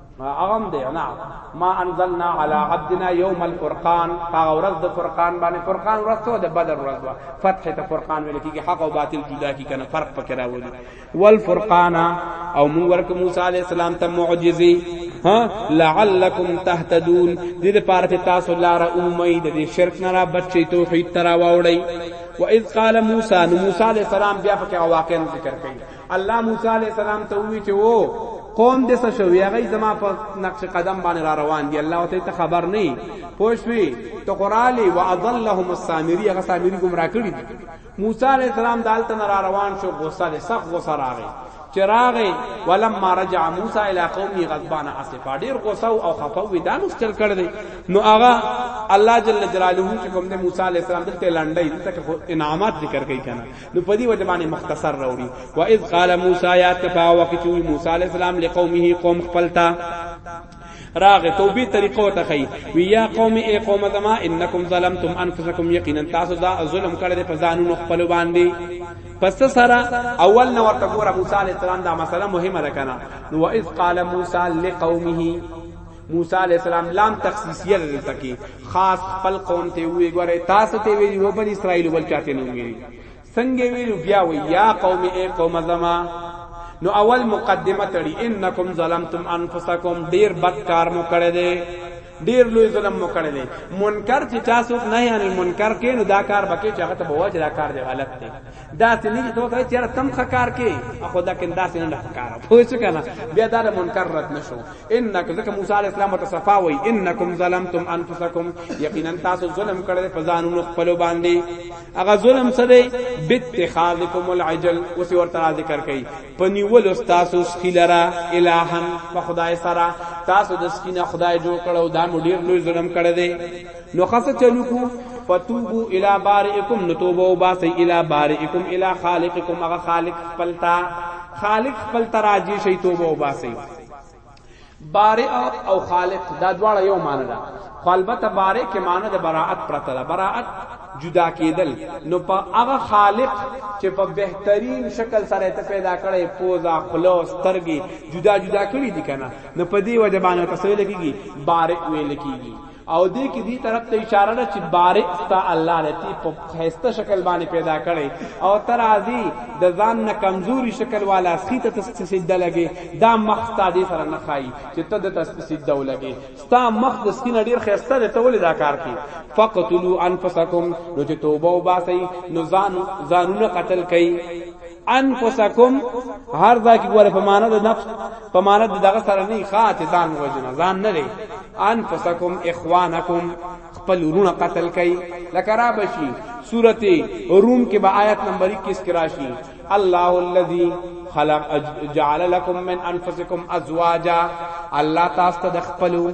اغم دی نه ما انزلنا على عبدنا يوم الفرقان هغه ورځ د فرقان باندې فرقان ورځ څه د بدر ورځ وا فتح ته فرقان ویل کیږي حق او باطل جدا کی کنه فرق پکې راولي والفرقان او مون ورک موسی علی السلام ته معجزي ها لعلکم تهتدون دې لپاره چې تاسو لار امید دې شرک نه را بچی توحید ترا واوړی واذ قال موسی موسی علی السلام بیا پکې واقعا ذکر کړي الله موسی علیہ السلام ته وی چې وو قوم دې څه شو یغی زما په نقش قدم باندې را روان دي الله ته ته خبر نه پوښوي ته قرالی واضلهم السامری هغه سامری گمراه کړی دي موسی علیہ السلام دالته نه را روان شو غوسه دې سخت غوسه راغی چراغه ولما رجع موسی الى قومه غضبان اسفا ډیر غوسه او خفه وې دا نو چل کړ دی نو هغه الله جل جلاله چې کوم د موسی علی السلام دلته لنډی دلته انعامات ذکر کوي کنه نو په دې وجه باندې مختصر راوړي و اذ قال موسی یا تفا وقت موسی علی السلام لقومه قوم خپلتا راغه توبې طریقو ته خي وی یا قوم ای قوم زما انکم ظلمتم انفسکم یقینا تاسو دا ظلم کړی په ځانونو خپل باندې پس سره اول نو ورته ګوره موسی علی السلام دا مسله مهمه ده کنه نو اذ قال موسی لقومه موسی علیہ السلام لام تخصیصیه دلته کې خاص خپل قوم ته وی ګوره تاسو ته وی و بنی اسرائیل ول چاته نه وی څنګه ویلو بیا وی یا قوم ای قوم زما نو اول مقدمه تړي انکم ظلمتم انفسکم ډیر بد کار مو کړی دی ډیر لوی ظلم مو کړی دی منکر چې تاسو نه یان منکر کې نو دا کار بکې چې هغه ته بوج دا کار دی غلط دی داسې نه دي ته وکړې چې یاره تم ښه کار کې خو لکن داسې نه ښه کار پوه شو کنه بیا دا د منکر رد نشو انک ځکه موسی علی السلام ته صفا وای انکم ظلمتم انفسکم یقینا تاسو ظلم کړی په ځانونو خپل باندې هغه ظلم څه دی بتخاذکم العجل اوس ورته ذکر کړي پنیول تاسو سخیلرا الہن په خدای سره تاسو د سکینه خدای جوړ کړو دا مو ډیر لوی ظلم کړی دی نو خاصه چلو کو فتوبو الى بارئکم نتوبو باسی الى بارئکم الى خالقکم اغا خالق خپلتا خالق خپلتا راجی شی توبو باسی بارئ او خالق دا دواړه یو معنی ده خو البته بارئ کې معنی د براءت پرته ده براءت جدا کېدل نو په هغه خالق چې په بهترین شکل سره ته پیدا کړې پوزا خلاص ترګي جدا جدا کړی دي کنه نو په دې وجه باندې تاسو لګيږي بارئ ویل کیږي او دې کې دې طرف ته اشاره ده چې بارئ ستا الله لتی په خسته شکل باندې پیدا کړي او تر ازي د ځان نه کمزوري شکل والا سخیته تسجده لګي دا مخ ستا دې سره نه خای چې ته د تسجده ولګي ستا مخ د سکین ډیر خسته ده ته ولې دا کار کوي فقتلوا انفسکم نو چې توبه وباسي نو ځان ځانونه قتل کوي انفسکم هر ځای کې ګوره په معنا د نفس په معنا د دغه سره نه ښه چې ځان وژنه ځان نه لري انفسکم اخوانکم خپل ورونه قتل کئ لکرا بشي سورته روم کې با آیت نمبر 21 کې راشي الله الذي خلق جعل لكم من انفسكم ازواجا الله تاسو ته خپل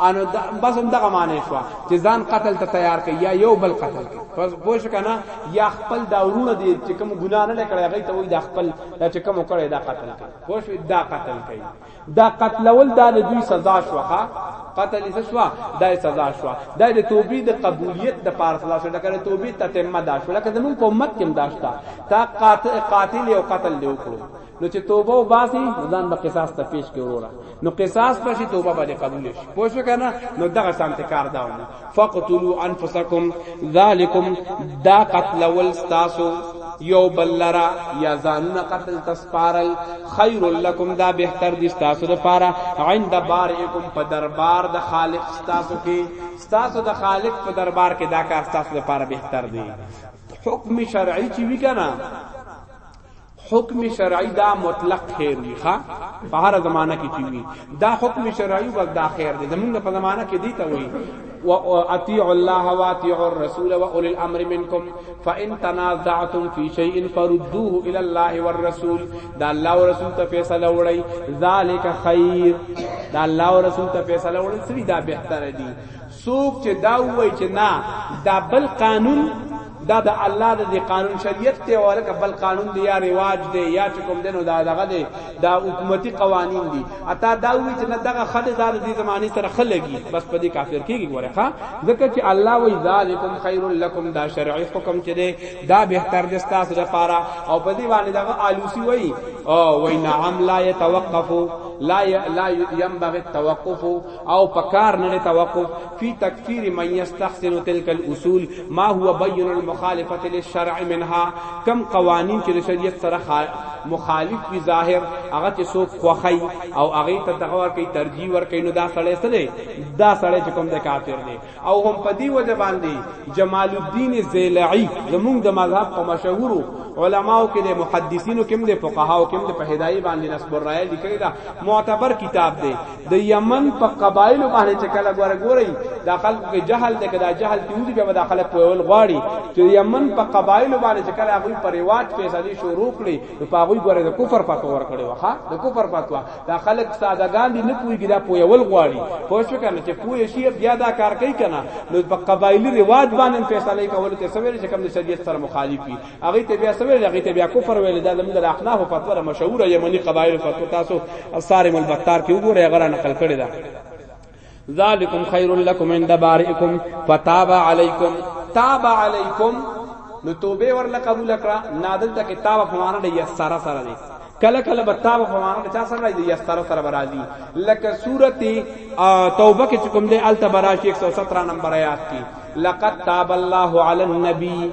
انو دا بس هم دغه معنی شو چې ځان قتل ته تیار کړي یا یو بل قتل کړي پس پوه شو کنه یا خپل دا ورونه دي چې کوم ګناه نه کړی هغه ته وایي دا خپل دا چې کوم کړی دا قتل کړي پوه شو دا قتل کړي دا قتلول دا د دوی سزا شو ښا قتل یې شو دا سزا شو دا د توبې د قبولیت د پار سزا شو لکه توبې تتمه دا شو لکه زمون کومت کې داشتا تا قاتل قاتل او قتل له وکړو نو چې توبه و باسي ځان به قصاص ته پیش کې وروره نو قصاص ته شي توبه به قبول شي پوه شو کنه نو دغه شانت کار دا ونه فقتلوا انفسکم ذالکم دا قتل ول تاسو یو بلرا یا ځانون قتل تسپارل خیر لکم دا بهتر دي تاسو د پاره عند بارئکم په دربار د خالق تاسو کې تاسو د خالق په دربار کې دا کار تاسو د پاره بهتر دي حکم شرعي چې وی کنه حکم شرعی دا مطلق خیر وی ښا په هر زمانہ کې چی وی دا حکم شرعی بس دا خیر دی زمونږ په زمانہ کې دی ته وی واطيع الله واطيع الرسول واولي الامر منكم فان تنازعتم في شيء فردوه الى الله والرسول دا الله ورسول ته فیصله وړي ذالک خیر دا الله ورسول ته فیصله وړي سړي دا بهتر دی څوک چې دا وایي چې نه دا بل قانون دا د الله د دې قانون شریعت ته ورکه بل قانون دی یا رواج دی یا چې کوم دینو دا دغه دی دا حکومتي قوانین دي اته دا وایي چې نه دغه خله دا د دې زمانه سره خلګي بس په دې کافر کېږي ګوره ښا ځکه چې الله وایي ذالکم خیر لکم دا شرعي حکم چې دی دا بهتر دی تاسو لپاره او په دې باندې دغه آلوسی وایي او وینا عملا یتوقفو لا لا ينبغي التوقف او پکار نه توقف فی تکفیر من یستحسن تلک الاصول ما هو بیان المخالفه للشرع منها کم قوانین چې شریعت سره مخالف وی ظاهر هغه چې سو خوخی او هغه ته دغور کوي ترجیح ور کوي نو دا سړی سره دا سړی چې کوم د کافر دی او هم په دی وجه باندې جمال الدین زیلعی زمونږ د مذهب په مشهورو علماو کې د محدثینو کې د فقهاو کې د په هدايه باندې نسب الرای لیکلی دا معتبر کتاب دی د یمن په قبایل باندې چې کله ګوره ګوري دا خلکو کې جهل دی کدا جهل تیوزي بیا دا خلک په ول غواړي چې یمن په قبایل باندې چې کله هغه پر ریواج فیصله شروع کړي په هغه ګوره د کفر فتوا ورکړي وخا د کفر فتوا دا خلک سادهګان دي نه پوهیږي دا پوهول غواړي پوه شو کنه چې پوه شي بیا دا کار کوي کنه نو په قبایلی رواج باندې فیصله کول ته سویل چې کوم د شریعت سره مخالف وي هغه ته بیا سویل هغه ته بیا کفر ویل دا زموږ د احناف فتوا مشهور یمنی قبایل فتوا تاسو اثار البتار کې وګورئ هغه نقل کړی دا ذالکم خیر لکم عند بارئکم فتاب علیکم تاب علیکم نو توبه ورله قبول کړه نادل تک تاب په معنا د یسر سره دی کله کله به تاب په معنا د چا سره دی یسر سره برازي لکه سورته توبه کې کوم دی التبراش 117 نمبر آیات کې لقد تاب الله علی النبی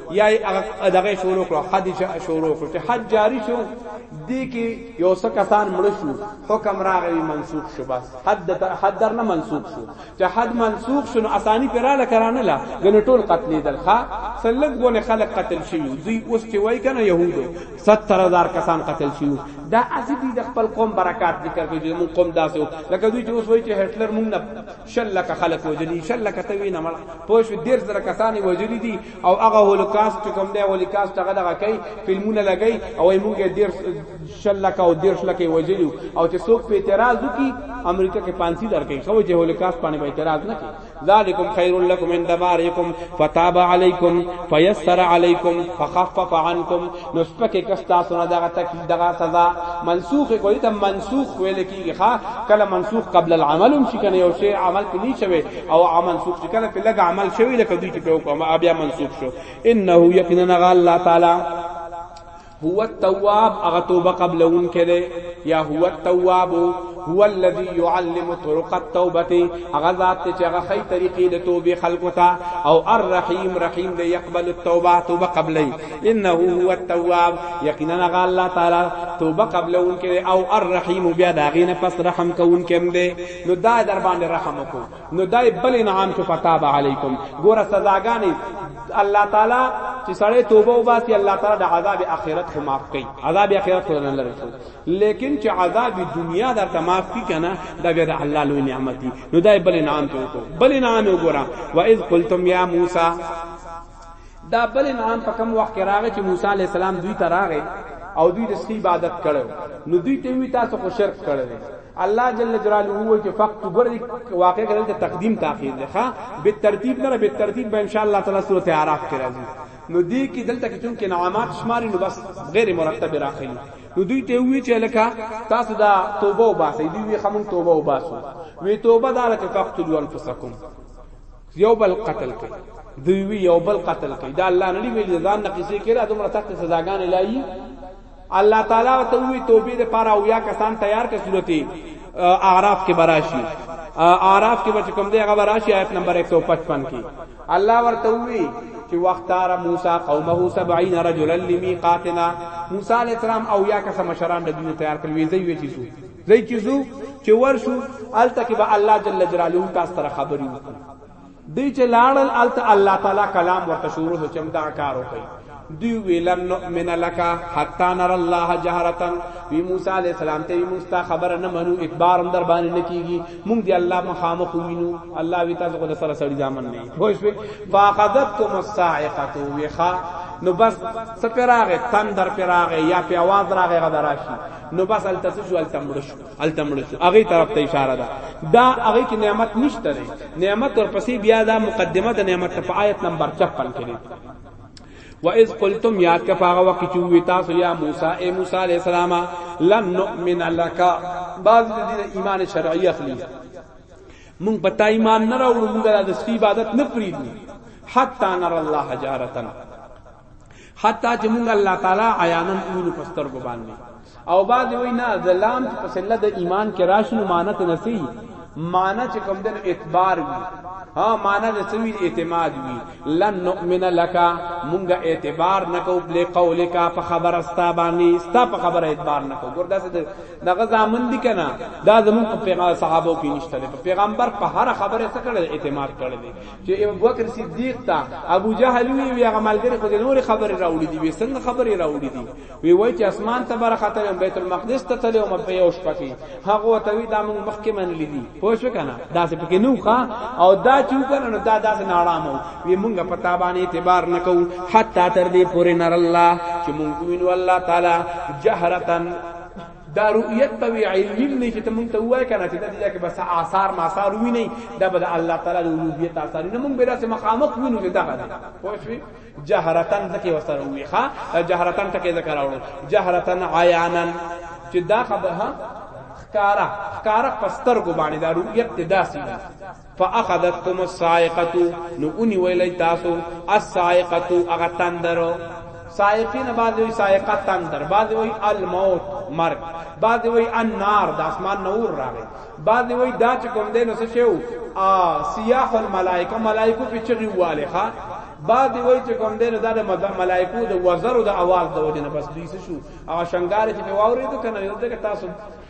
یا دغه شروع کړو حد شروع کړو چې حد جاری شو دی کې یو څه کسان مړ شو حکم راغی منسوخ شو بس حد تر حد در نه منسوخ شو چې حد منسوخ شو اسانی پراله کرانه لا غن ټول قتل دل ښا سلګ ګونه خلق قتل شي دوی اوس چې وای کنه يهودو 70000 کسان قتل شي دا اسی دي د خپل قوم برکات ذکر کوي چې مون قوم داسو لکه دوی چې اوس وای چې هټلر مونږ نه شل لکه خلک وجلی شل لکه ته وینه مړه پوه شو ډیر زره کسان وجلی دي او هغه هولوکاست چې کوم دی هولوکاست هغه دغه کوي فلمونه لګي او موږ ډیر شل لکه او ډیر شل لکه وجلی او چې څوک په اعتراض وکي امریکا کې پانسی درکې خو چې هولوکاست باندې به اعتراض نه کوي ذالکم خیر لکم عند بارئکم فتاب علیکم فیسر علیکم فخفف عنکم نو سپکه کس تاسو نه دغه تکلیف دغه سزا منسوخ کوي ته منسوخ ویل کیږي ها کله منسوخ قبل العمل هم شي کنه یو شی عمل کې نه شوی او عمل منسوخ شي کله په لګ عمل شوی لکه دوی چې په وکم بیا منسوخ شو انه یقینا الله تعالی هو التواب اغه توبه قبلون کړي یا هو التواب هو الذي يعلم طرق التوبه اغه ذات چې هغه خی طریقې د توبې خلقو ته او الرحیم رحیم دې يقبل التوبه توبه قبلې انه هو التواب یقینا هغه الله تعالی توبه قبلون کې او الرحیم بیا دا غینه پس رحم کوون کې دی نو دا در باندې رحم وکړو نو دای بل انعام شو فتاب علیکم ګوره سزاګانی الله تعالی چې سړی توبه وباسي الله تعالی د عذاب اخرت خو معاف کوي عذاب اخرت خو نه لري لیکن چې عذاب دنیا در تماف کی کنه دا بیا د الله لوی نعمت دی نو دای بل انعام ته وکړو بل انعام وګوره واذ قلتم یا موسی دا بل انعام په کم وخت کې راغی چې موسی علی السلام دوی ته راغی او دوی د سخی عبادت کړو نو دوی ته وی تاسو خو شرک کړو الله جل جلاله وی چې فقط ګور واقع کړل ته تقدیم تاخير ده ها به ترتیب نه به ترتیب به ان شاء الله تعالی سورته اعراف کې راځي نو دې کې دلته کې چونکه نعمت شماري نو بس غیر مرتب راخلی نو دوی ته وی چې لکه تاسو دا توبه وباسئ دوی وی خمون توبه وباسو وی توبه دار چې فقط الانفسکم یو بل قتل کوي دوی وی یو بل قتل کوي دا الله نه ویل ځان نه کیسه کړه دومره سخت سزاګان الایي الله تعالی ته وی توبې لپاره او یا کسان تیار کړه سورته اعراف کې براشي اعراف کې بچ کوم دی هغه براشي آیت نمبر 155 کې الله ورته وی چې وختار موسی قومه 70 رجلا لمیقاتنا موسی علی السلام او یا کسان مشران د دنیا تیار کړل وی زوی چې دای چې زو چې ورشو الته کې به الله جل جلاله تاسو سره خبرې وکړي دی چې لاړل الته الله تعالی کلام ورته شروع شو چې دا کار وکړي دی ویلن نؤمن لک حتا نر الله جهرتا وی موسی علیہ السلام ته موسی خبر نه منو اعتبار اندر باندې نه کیږي مونږ دی الله مخامخ وینو الله وی تاسو غو سره سړی ځامن نه خو شوي فاخذتکم الصاعقه ویخا نو بس سپراغه تندر پراغه یا پیواز راغه غدراشی نو بس ال تاسو شو ال تمړ شو ال تمړ شو هغه طرف ته اشاره ده دا هغه کې نعمت نشته لري نعمت ورپسې بیا دا مقدمه د نعمت په آیت نمبر 56 کې ده و اذ قلتم یاد کا پاغه وخت چې وی تاسو یا موسی اے موسی علیہ السلام لن نؤمن لك بعض دې ایمان شرعی اخلي مونږ پتا ایمان نه راوړو مونږ د عبادت نه پریدو حتا نر الله جارتن حتی چې مونږ الله تعالی عیانن اونو پستر کو باندې او بعد وی نه ظلام چې په سله د ایمان کې راشنو مانت نسی معنی چې کوم دل اعتبار وي ها معنی د سوي اعتماد وي لن نؤمن لك مونږه اعتبار نکو بل قولک په خبر استا باندې استا په خبر اعتبار نکو ګوردا څه دغه ځامن دي کنه دا زمون په پیغام صحابه کې نشته په پیغمبر په هر خبره څه کړل اعتماد کړل چې ابو بکر صدیق ته ابو جهل وی وی هغه ملګری خو د نور خبرې راوړي دي وی څنګه خبرې راوړي دي وی وای چې اسمان ته بر خاطر بیت المقدس ته تلو م په یو شپه کې هغه ته وی دا موږ مخکې منلې دي پوه شو کنه دا څه پکې نو ښا او دا چې کنه نو دا داسې ناړامو وی موږ په تابانه اعتبار نکو حتی تر دې پورې نر الله چې موږ وینو الله تعالی جهرتن دا رؤیت ته وی علم نه چې ته مونږ ته وای کنه چې دا دې کې بس آثار ما آثار وی نه دا به الله تعالی د ربوبیت آثار نه مونږ به راځه مخامخ وینو چې دا غره خو شي جهرتن ځکه وسره وی ښا جهرتن ټکه ذکر راوړو جهرتن عیانا چې دا خبره ښکارا ښکارا پستر کو باندې دا رؤیت ته داسي فاخذتکم الصاعقه نو اونی ویلی تاسو الصاعقه اغه تندر صاعقین بعد وی صاعقه تندر بعد وی الموت مرگ بعد وی النار د اسمان نور راغی بعد وی دا چې کوم دین وسه شو ا سیاح الملائکه ملائکه په چغي واله ها بعد وی چې کوم دین دا د ملائکه د وزر او د اواز د وجنه بس دوی شو او شنګار چې واورې د کنه یو دغه تاسو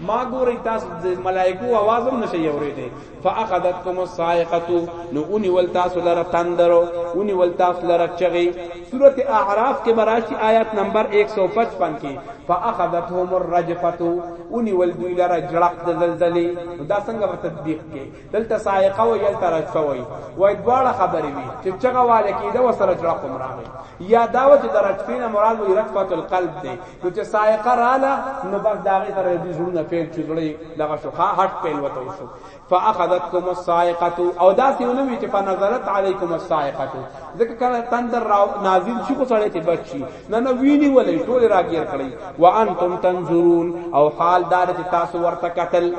ما ګوري تاسو د ملائکو आवाज هم نشي اورېدي فاخذتكم الصاعقه نو اوني ول تاسو لره تندرو اوني ول تاسو لره چغي سوره اعراف کې براشي آیات نمبر 155 کې فاخذتهم الرجفه اوني ول دوی لره جړق د زلزلې دا څنګه په تطبیق کې دلته سائقه وي دلته رجفه وي وای دواړه خبرې وي چې چغه واله کیده وسره جړه کوم راغی یا دا و چې د رجفینه مراد وي رجفه القلب دی نو چې سائقه رااله نو بس داغه سره دې زړونه پیل چې زړه دغه شو ها هټ پیل وته شو فاخذتكم السائقه او دا سیونه وی چې فنظرت علیکم السائقه ځکه کله تندر را نازل شي کو سره ته بچي نه نه ویني ولې ټول راګیر کړی وانتم تنظرون او حال دار چې تاسو ورته قتل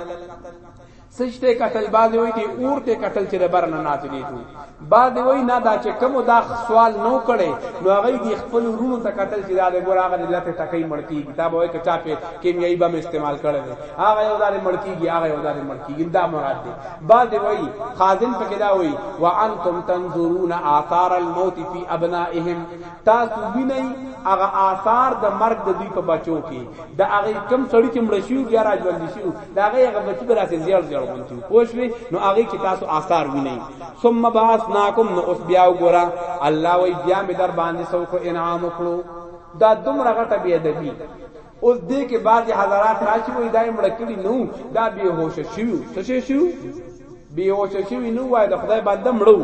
سچ ته قتل باز وی دی اور ته قتل چې د برنه ناتې دی تو باز وی نه دا چې کوم دا سوال نو کړي نو هغه دی خپل ورونو ته قتل چې دا ګور هغه لته ټکې مړکی کتاب وای کچا په کیمیاي بم استعمال کړي هغه یو دار مړکیږي هغه یو دار مړکیږي دا مراد دی باز وی خازن پکې دا وی وانتم تنظرون آثار الموت فی ابنائهم تاسو وینئ هغه آثار د مرګ د دوی په بچو کې دا هغه کم سړی چې مړ شي بیا را ژوند شي دا هغه هغه بچی به راځي زیړ زیړ غونتی پوښوي نو هغه کې تاسو آثار ویني ثم بعثناکم نو اوس بیا وګورا الله وی بیا می در باندې سو کو انعام کړو دا دومره غټه بی ادبی اوس دې کې بعض حضرات راشي وای دای مړ کړي نو دا بے هوش شي څه شي شي بے هوش شي نو وای د خدای بنده مړو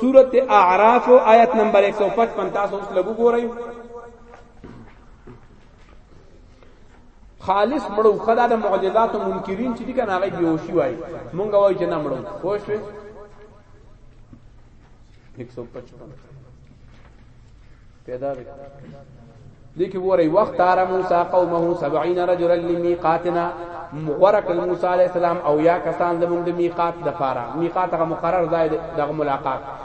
سورته اعراف آیت نمبر 155 تاسو اوس لګو ګورئ خالص مړو خدا د معجزات منکرین چې دي کنه هغه بیوشي وای مونږ وای چې نه مړو خو شوي 155 پیدا دی دیکھ وری وقت تار موسی قومه 70 رجلا لمیقاتنا مغرق موسی علیہ السلام او یا کسان زمون د میقات د پاره میقات هغه مقرر ځای د ملاقات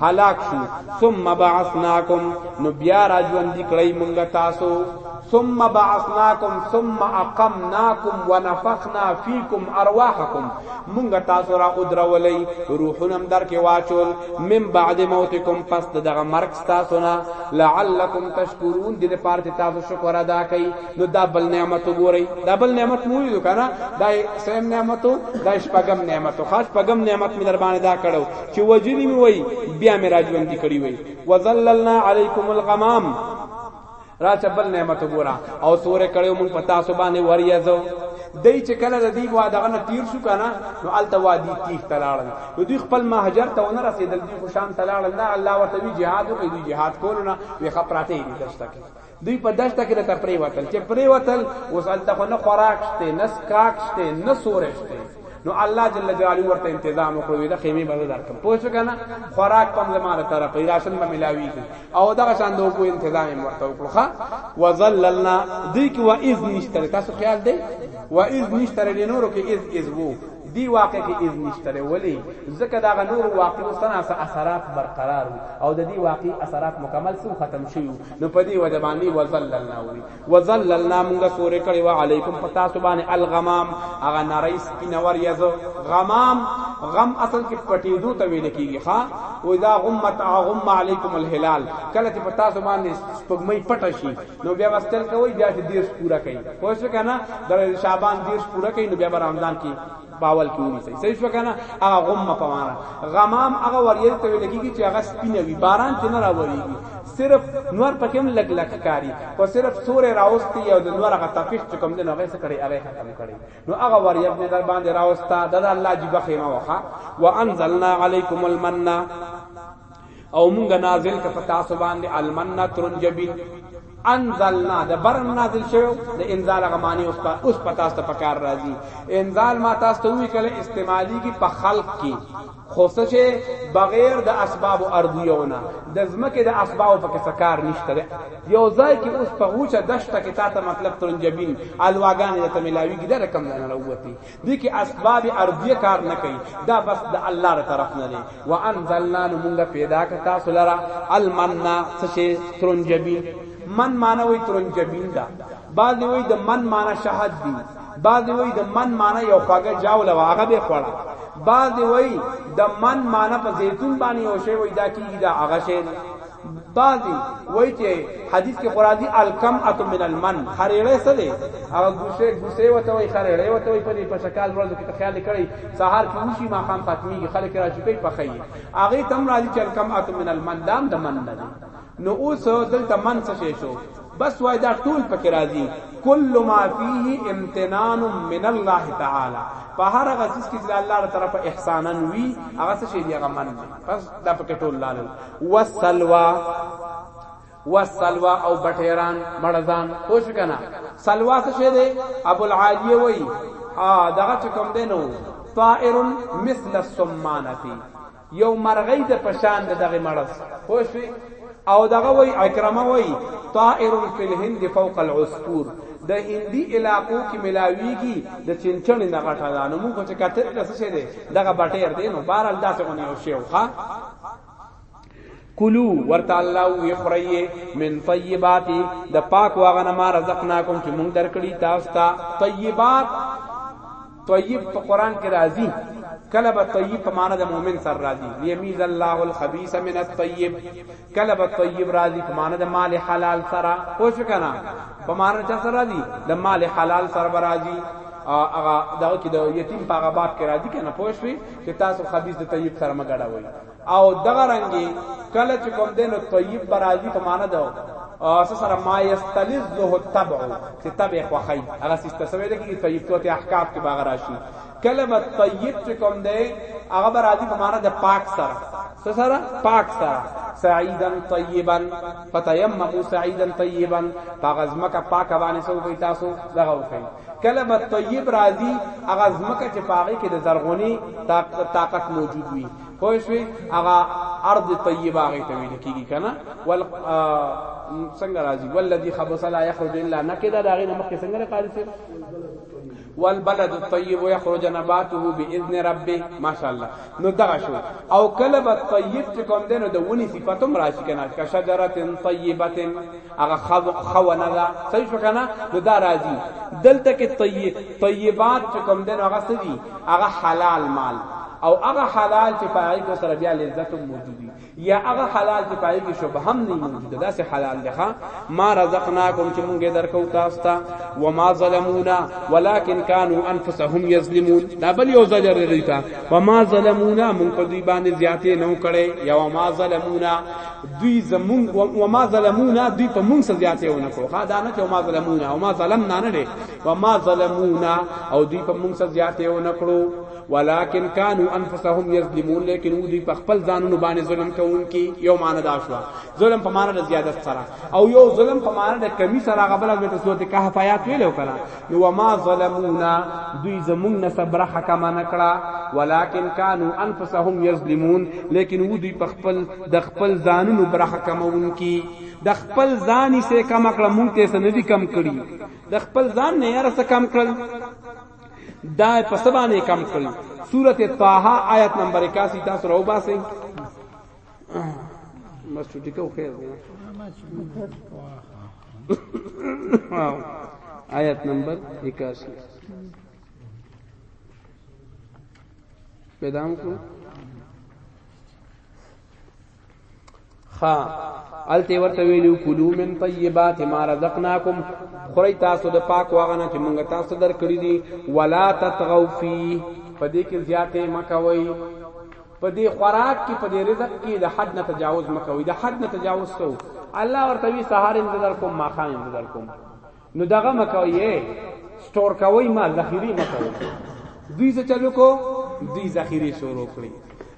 هلاک شو ثم بعثناکم نو بیا را ژوند کړی مونږ تاسو ثم بعثناکم ثم اقمناکم ونفخنا فیکم ارواحکم مونږ تاسو را ادرولې روحونم در کې واچول من بعد موتکم پس دغه مرګ تاسو نه لعلکم تشکرون دې پارت تاسو شکر ادا کړئ نو دا بل نعمت وګورئ دا بل نعمت مو یو کنه دا سیم نعمتو دا شپږم نعمتو خاص پغم نعمت می در باندې دا کړو چې وجلی می وای بیا می راجوندی کړی وای وذللنا علیکم الغمام راشه بل نعمت ګورا او سور کړو مون پتا سو باندې وریازو دای چې کله د دې وا دغه نه تیر شو کنه نو الته وادي تیخ تلاړل نو دوی خپل مهاجر ته ونه رسیدل دوی خوشان تلاړل نه الله ورته وی jihad کوي دوی jihad کول نه وی خپراته دي دشته کې دوی په دشته کې لته پرې وتل چې پرې وتل اوس هلته خو نه خوراک شته نه سکاک شته نه سوره شته نو الله جل جلاله ورته تنظیم وکړو دا خیمه به درکم پوه شو کنه خوراک په زماره طرف راشن به ملاوي او دا شان دوه کو تنظیم ورته وکړو ها وظللنا دوی کې وا اذ نشته تاسو خیال دی وا اذ نشته لنورو کې اذ اذ وو دی واقع کې اذ نشته ولی ځکه دا غنور واقع سنا اثرات برقرار او د دې واقع اثرات مکمل سو ختم شوی نو په دې وجه باندې وزللنا وی وزللنا موږ سورې کړي وا علیکم پتا سبحان الغمام اغه نری سپینور یزو غمام غم اصل کې پټېدو ته ویل کیږي ها و اذا غمت غم علیکم الهلال کله چې پتا سبحان سپګمې پټ شي نو بیا واستل کوي بیا چې دیرس پورا کوي پوه شو کنه د شعبان دیرس پورا کوي نو بیا رمضان کې باول کې ونی صحیح صحیح وکنه هغه غم په معنا غمام هغه وریل ته ویل کیږي چې هغه سپینه وی باران ته نه راوړيږي صرف نور پکې هم لګ لګ کاری او صرف سورې راوستي او د نور هغه تفیش چې کوم دین هغه څه کړي هغه ختم کړي نو هغه وریل دې در باندې راوستا د الله جی بخیمه وخا وانزلنا علیکم المنّا او مونږ نازل ک پتا سو باندې المن ترنجبین انزلنا د برن نازل شوی د انزال غمانی اوس په اوس پتا ست پکار راځي انزال ما تاسو ته وی کله استعمالی کی په خلق کی خوسه چې بغیر د اسباب ارضیونه د زمکه د اسباب په کسه کار نشته یو ځای کې اوس په هوچه دشته کې تاسو مطلب ترنجبین الواغان ته ملاوی کې د رقم نه راوتی دې کې اسباب ارضیه کار نه کوي دا بس د الله تر طرف نه دی وانزلنا موږ پیدا ک تاسو لرا المننا سشي ترنجبین من معنی وي ترنجبین دا بعد وي د من معنی شهد دی بعد وي د من معنی یو خواګه جاول واغه به خوړه بعد وي د من معنی په زیتون باندې او شی وي دا کیږي دا هغه شی بعضی وای چې حدیث کې قرازی الکمعه من المن خریړې څه دی هغه ګوشه ګوشه وته وای خریړې وته وای په دې په شکل ورځ کې خیال کړی سهار کې وشي ما خام ختميږي خلک را شي کوي پخې هغه تم راځي چې الکمعه من المن دام د من نه دی نو اوس دلته من څه شو بس وای دا ټول پکې راځي کل ما فيه امتنان من الله تعالی په هر هغه څه کې چې الله تعالی طرف احسانن وی هغه څه شي دی هغه من دی پس دا پکې ټول لالل وسلوا وسلوا او بټیران مړزان خوش کنا سلوا څه شه دی ابو العالیه وای ا دغه کوم دی نو طائر مثل السمانه یو مرغی د پشان دغه مړز خوش او دغه وای اکرمه وای طائر فی الهند فوق العصفور د هندي علاقو کې ملاویږي د چنچن نه غټه ده نو موږ چې کتل د څه شه ده دغه بټیر دی نو بهرال داسې غونې او شی وخا کلو ورته الله وی خریه من طیبات د پاک واغنه ما رزقناکم چې مونږ درکړی تاسو ته طیبات طیب په قران کې راځي کله به طیب په معنی د مؤمن سره راځي لیمیز الله الخبیث من الطیب کله به طیب راځي په معنی د مال حلال سره پوه شو کنه په معنی چا سره راځي د مال حلال سره به راځي هغه دغه کې د یتیم په هغه باب کې راځي کنه پوه شوي چې تاسو خبيث د طیب سره مګړه وي او دغه رنګي کله چې کوم دینو طیب برازي په معنا ده اس سره ما یستلذه التبع چې تبع خوخی هغه سیسته سوي ده کې طیب توت احکام کې باغ راشي کلمه طیب چې کوم ده هغه به راځي په معنا د پاک سره څه سره پاک سره سعیدا طیبا فتیمموا سعیدا طیبا هغه ځمکه پاکه باندې سو کوي تاسو دغه وکړي کلمه طیب راځي هغه ځمکه چې پاغه کې د زرغونی طاقت موجود وي پوه شئ هغه ارض طیبه هغه ته ویل کیږي کنه ول څنګه راځي ولذي خبث لا يخرج الا نقدا دا غینه مخکې څنګه قاری سي والبلد الطيب يخرج نباته باذن ربه ماشاء الله نو دغه شو او کلب الطيب چې کوم دینو د ونی صفاتم راشي کنه کشجره طیبه هغه خونه ده صحیح شو کنه نو دا راځي دلته کې طیب طیبات چې کوم دین هغه څه دي هغه حلال مال او هغه حلال چې پای کې سره بیا لذت موجودي یا هغه حلال چې پای کې شوبه هم نه موجوده دا سه حلال ده ما رزقناکم چې مونږ درکو تاسو ته و ما ظلمونا ولكن كانوا انفسهم يظلمون دا بل یو زجر لري تا و ما ظلمونا مونږ په دې باندې زیاتې نو کړي یا و ما ظلمونا دوی زمون و ما ظلمونا دوی په مونږ سره زیاتې ونه کړو ها دا نه چې ما ظلمونا او ما ظلمنا نه دي و ما ظلمونا او دوی په مونږ سره زیاتې ونه کړو ولكن كانوا انفسهم يظلمون لیکن دوی په خپل ځانونو باندې ظلم کوونکي یو معنی دا شو ظلم په معنی د زیادت سره او یو ظلم په معنی د کمی سره غبل د سورته کهف آیات ویلو کړه نو ما ظلمونا دوی زمونږ نه صبر حکم نه کړه ولكن كانوا انفسهم يظلمون لیکن دوی په خپل د خپل ځانونو برخه کمونکي د خپل ځان یې سه کم کړه مونږ ته سن دي کم کړي د خپل ځان نه یاره سه کم کړل دا په سبا نه کم کړل سورته طه آیت نمبر 81 تاسو راو باسي بس چټی کو خیر آیت نمبر 81 پیدا کو خا الته ورته ویلو کلو من طیبات ما رزقناکم خوري تاسو د پاک واغنه چې مونږ تاسو درکړي دي ولا تطغوا فی پدې کې زیاته مکوي پدې خوراک کې پدې رزق کې د حد نه تجاوز مکوي د حد نه تجاوز سو الله ورته وی سهار انتظار کوم ماخان انتظار کوم نو دغه مکوي سٹور کوي ما ذخیره مکوي دوی څه چلو کو دوی ذخیره شروع کړی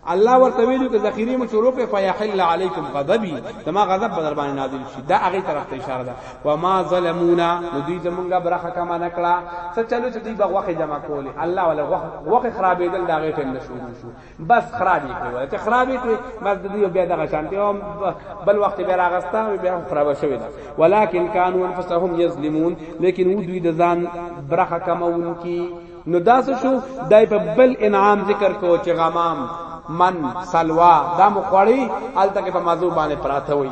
الله ورته ویلو کې ذخیره مو شروع کړي فیحل علیکم غضبی تما غضب بدر باندې نازل شي دا هغه طرف ته اشاره ده و ما ظلمونا نو دوی زمونږه برخه کما نکړه څه چلو چې دوی بغوخه جمع کولې الله ولا وخه خرابېدل دا غي ټیم نشو شو بس خراب یې کړو چې خراب یې کړې بس د دې بیا دغه شانته او بل وخت بیا راغستا بیا خراب شوی دا ولکن كانوا انفسهم یظلمون لیکن و دوی د ځان برخه کمون کی نو داس شو دای په بل انعام ذکر کو چې غمام من سلوا دا مخړی الته کې په موضوع باندې پراته وي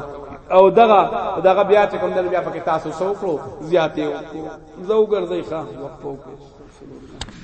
او دغه دغه بیا چې کوم دل بیا پکې تاسو سوکړو زیاتې وکړو زو ګرځي ښه وقفو کې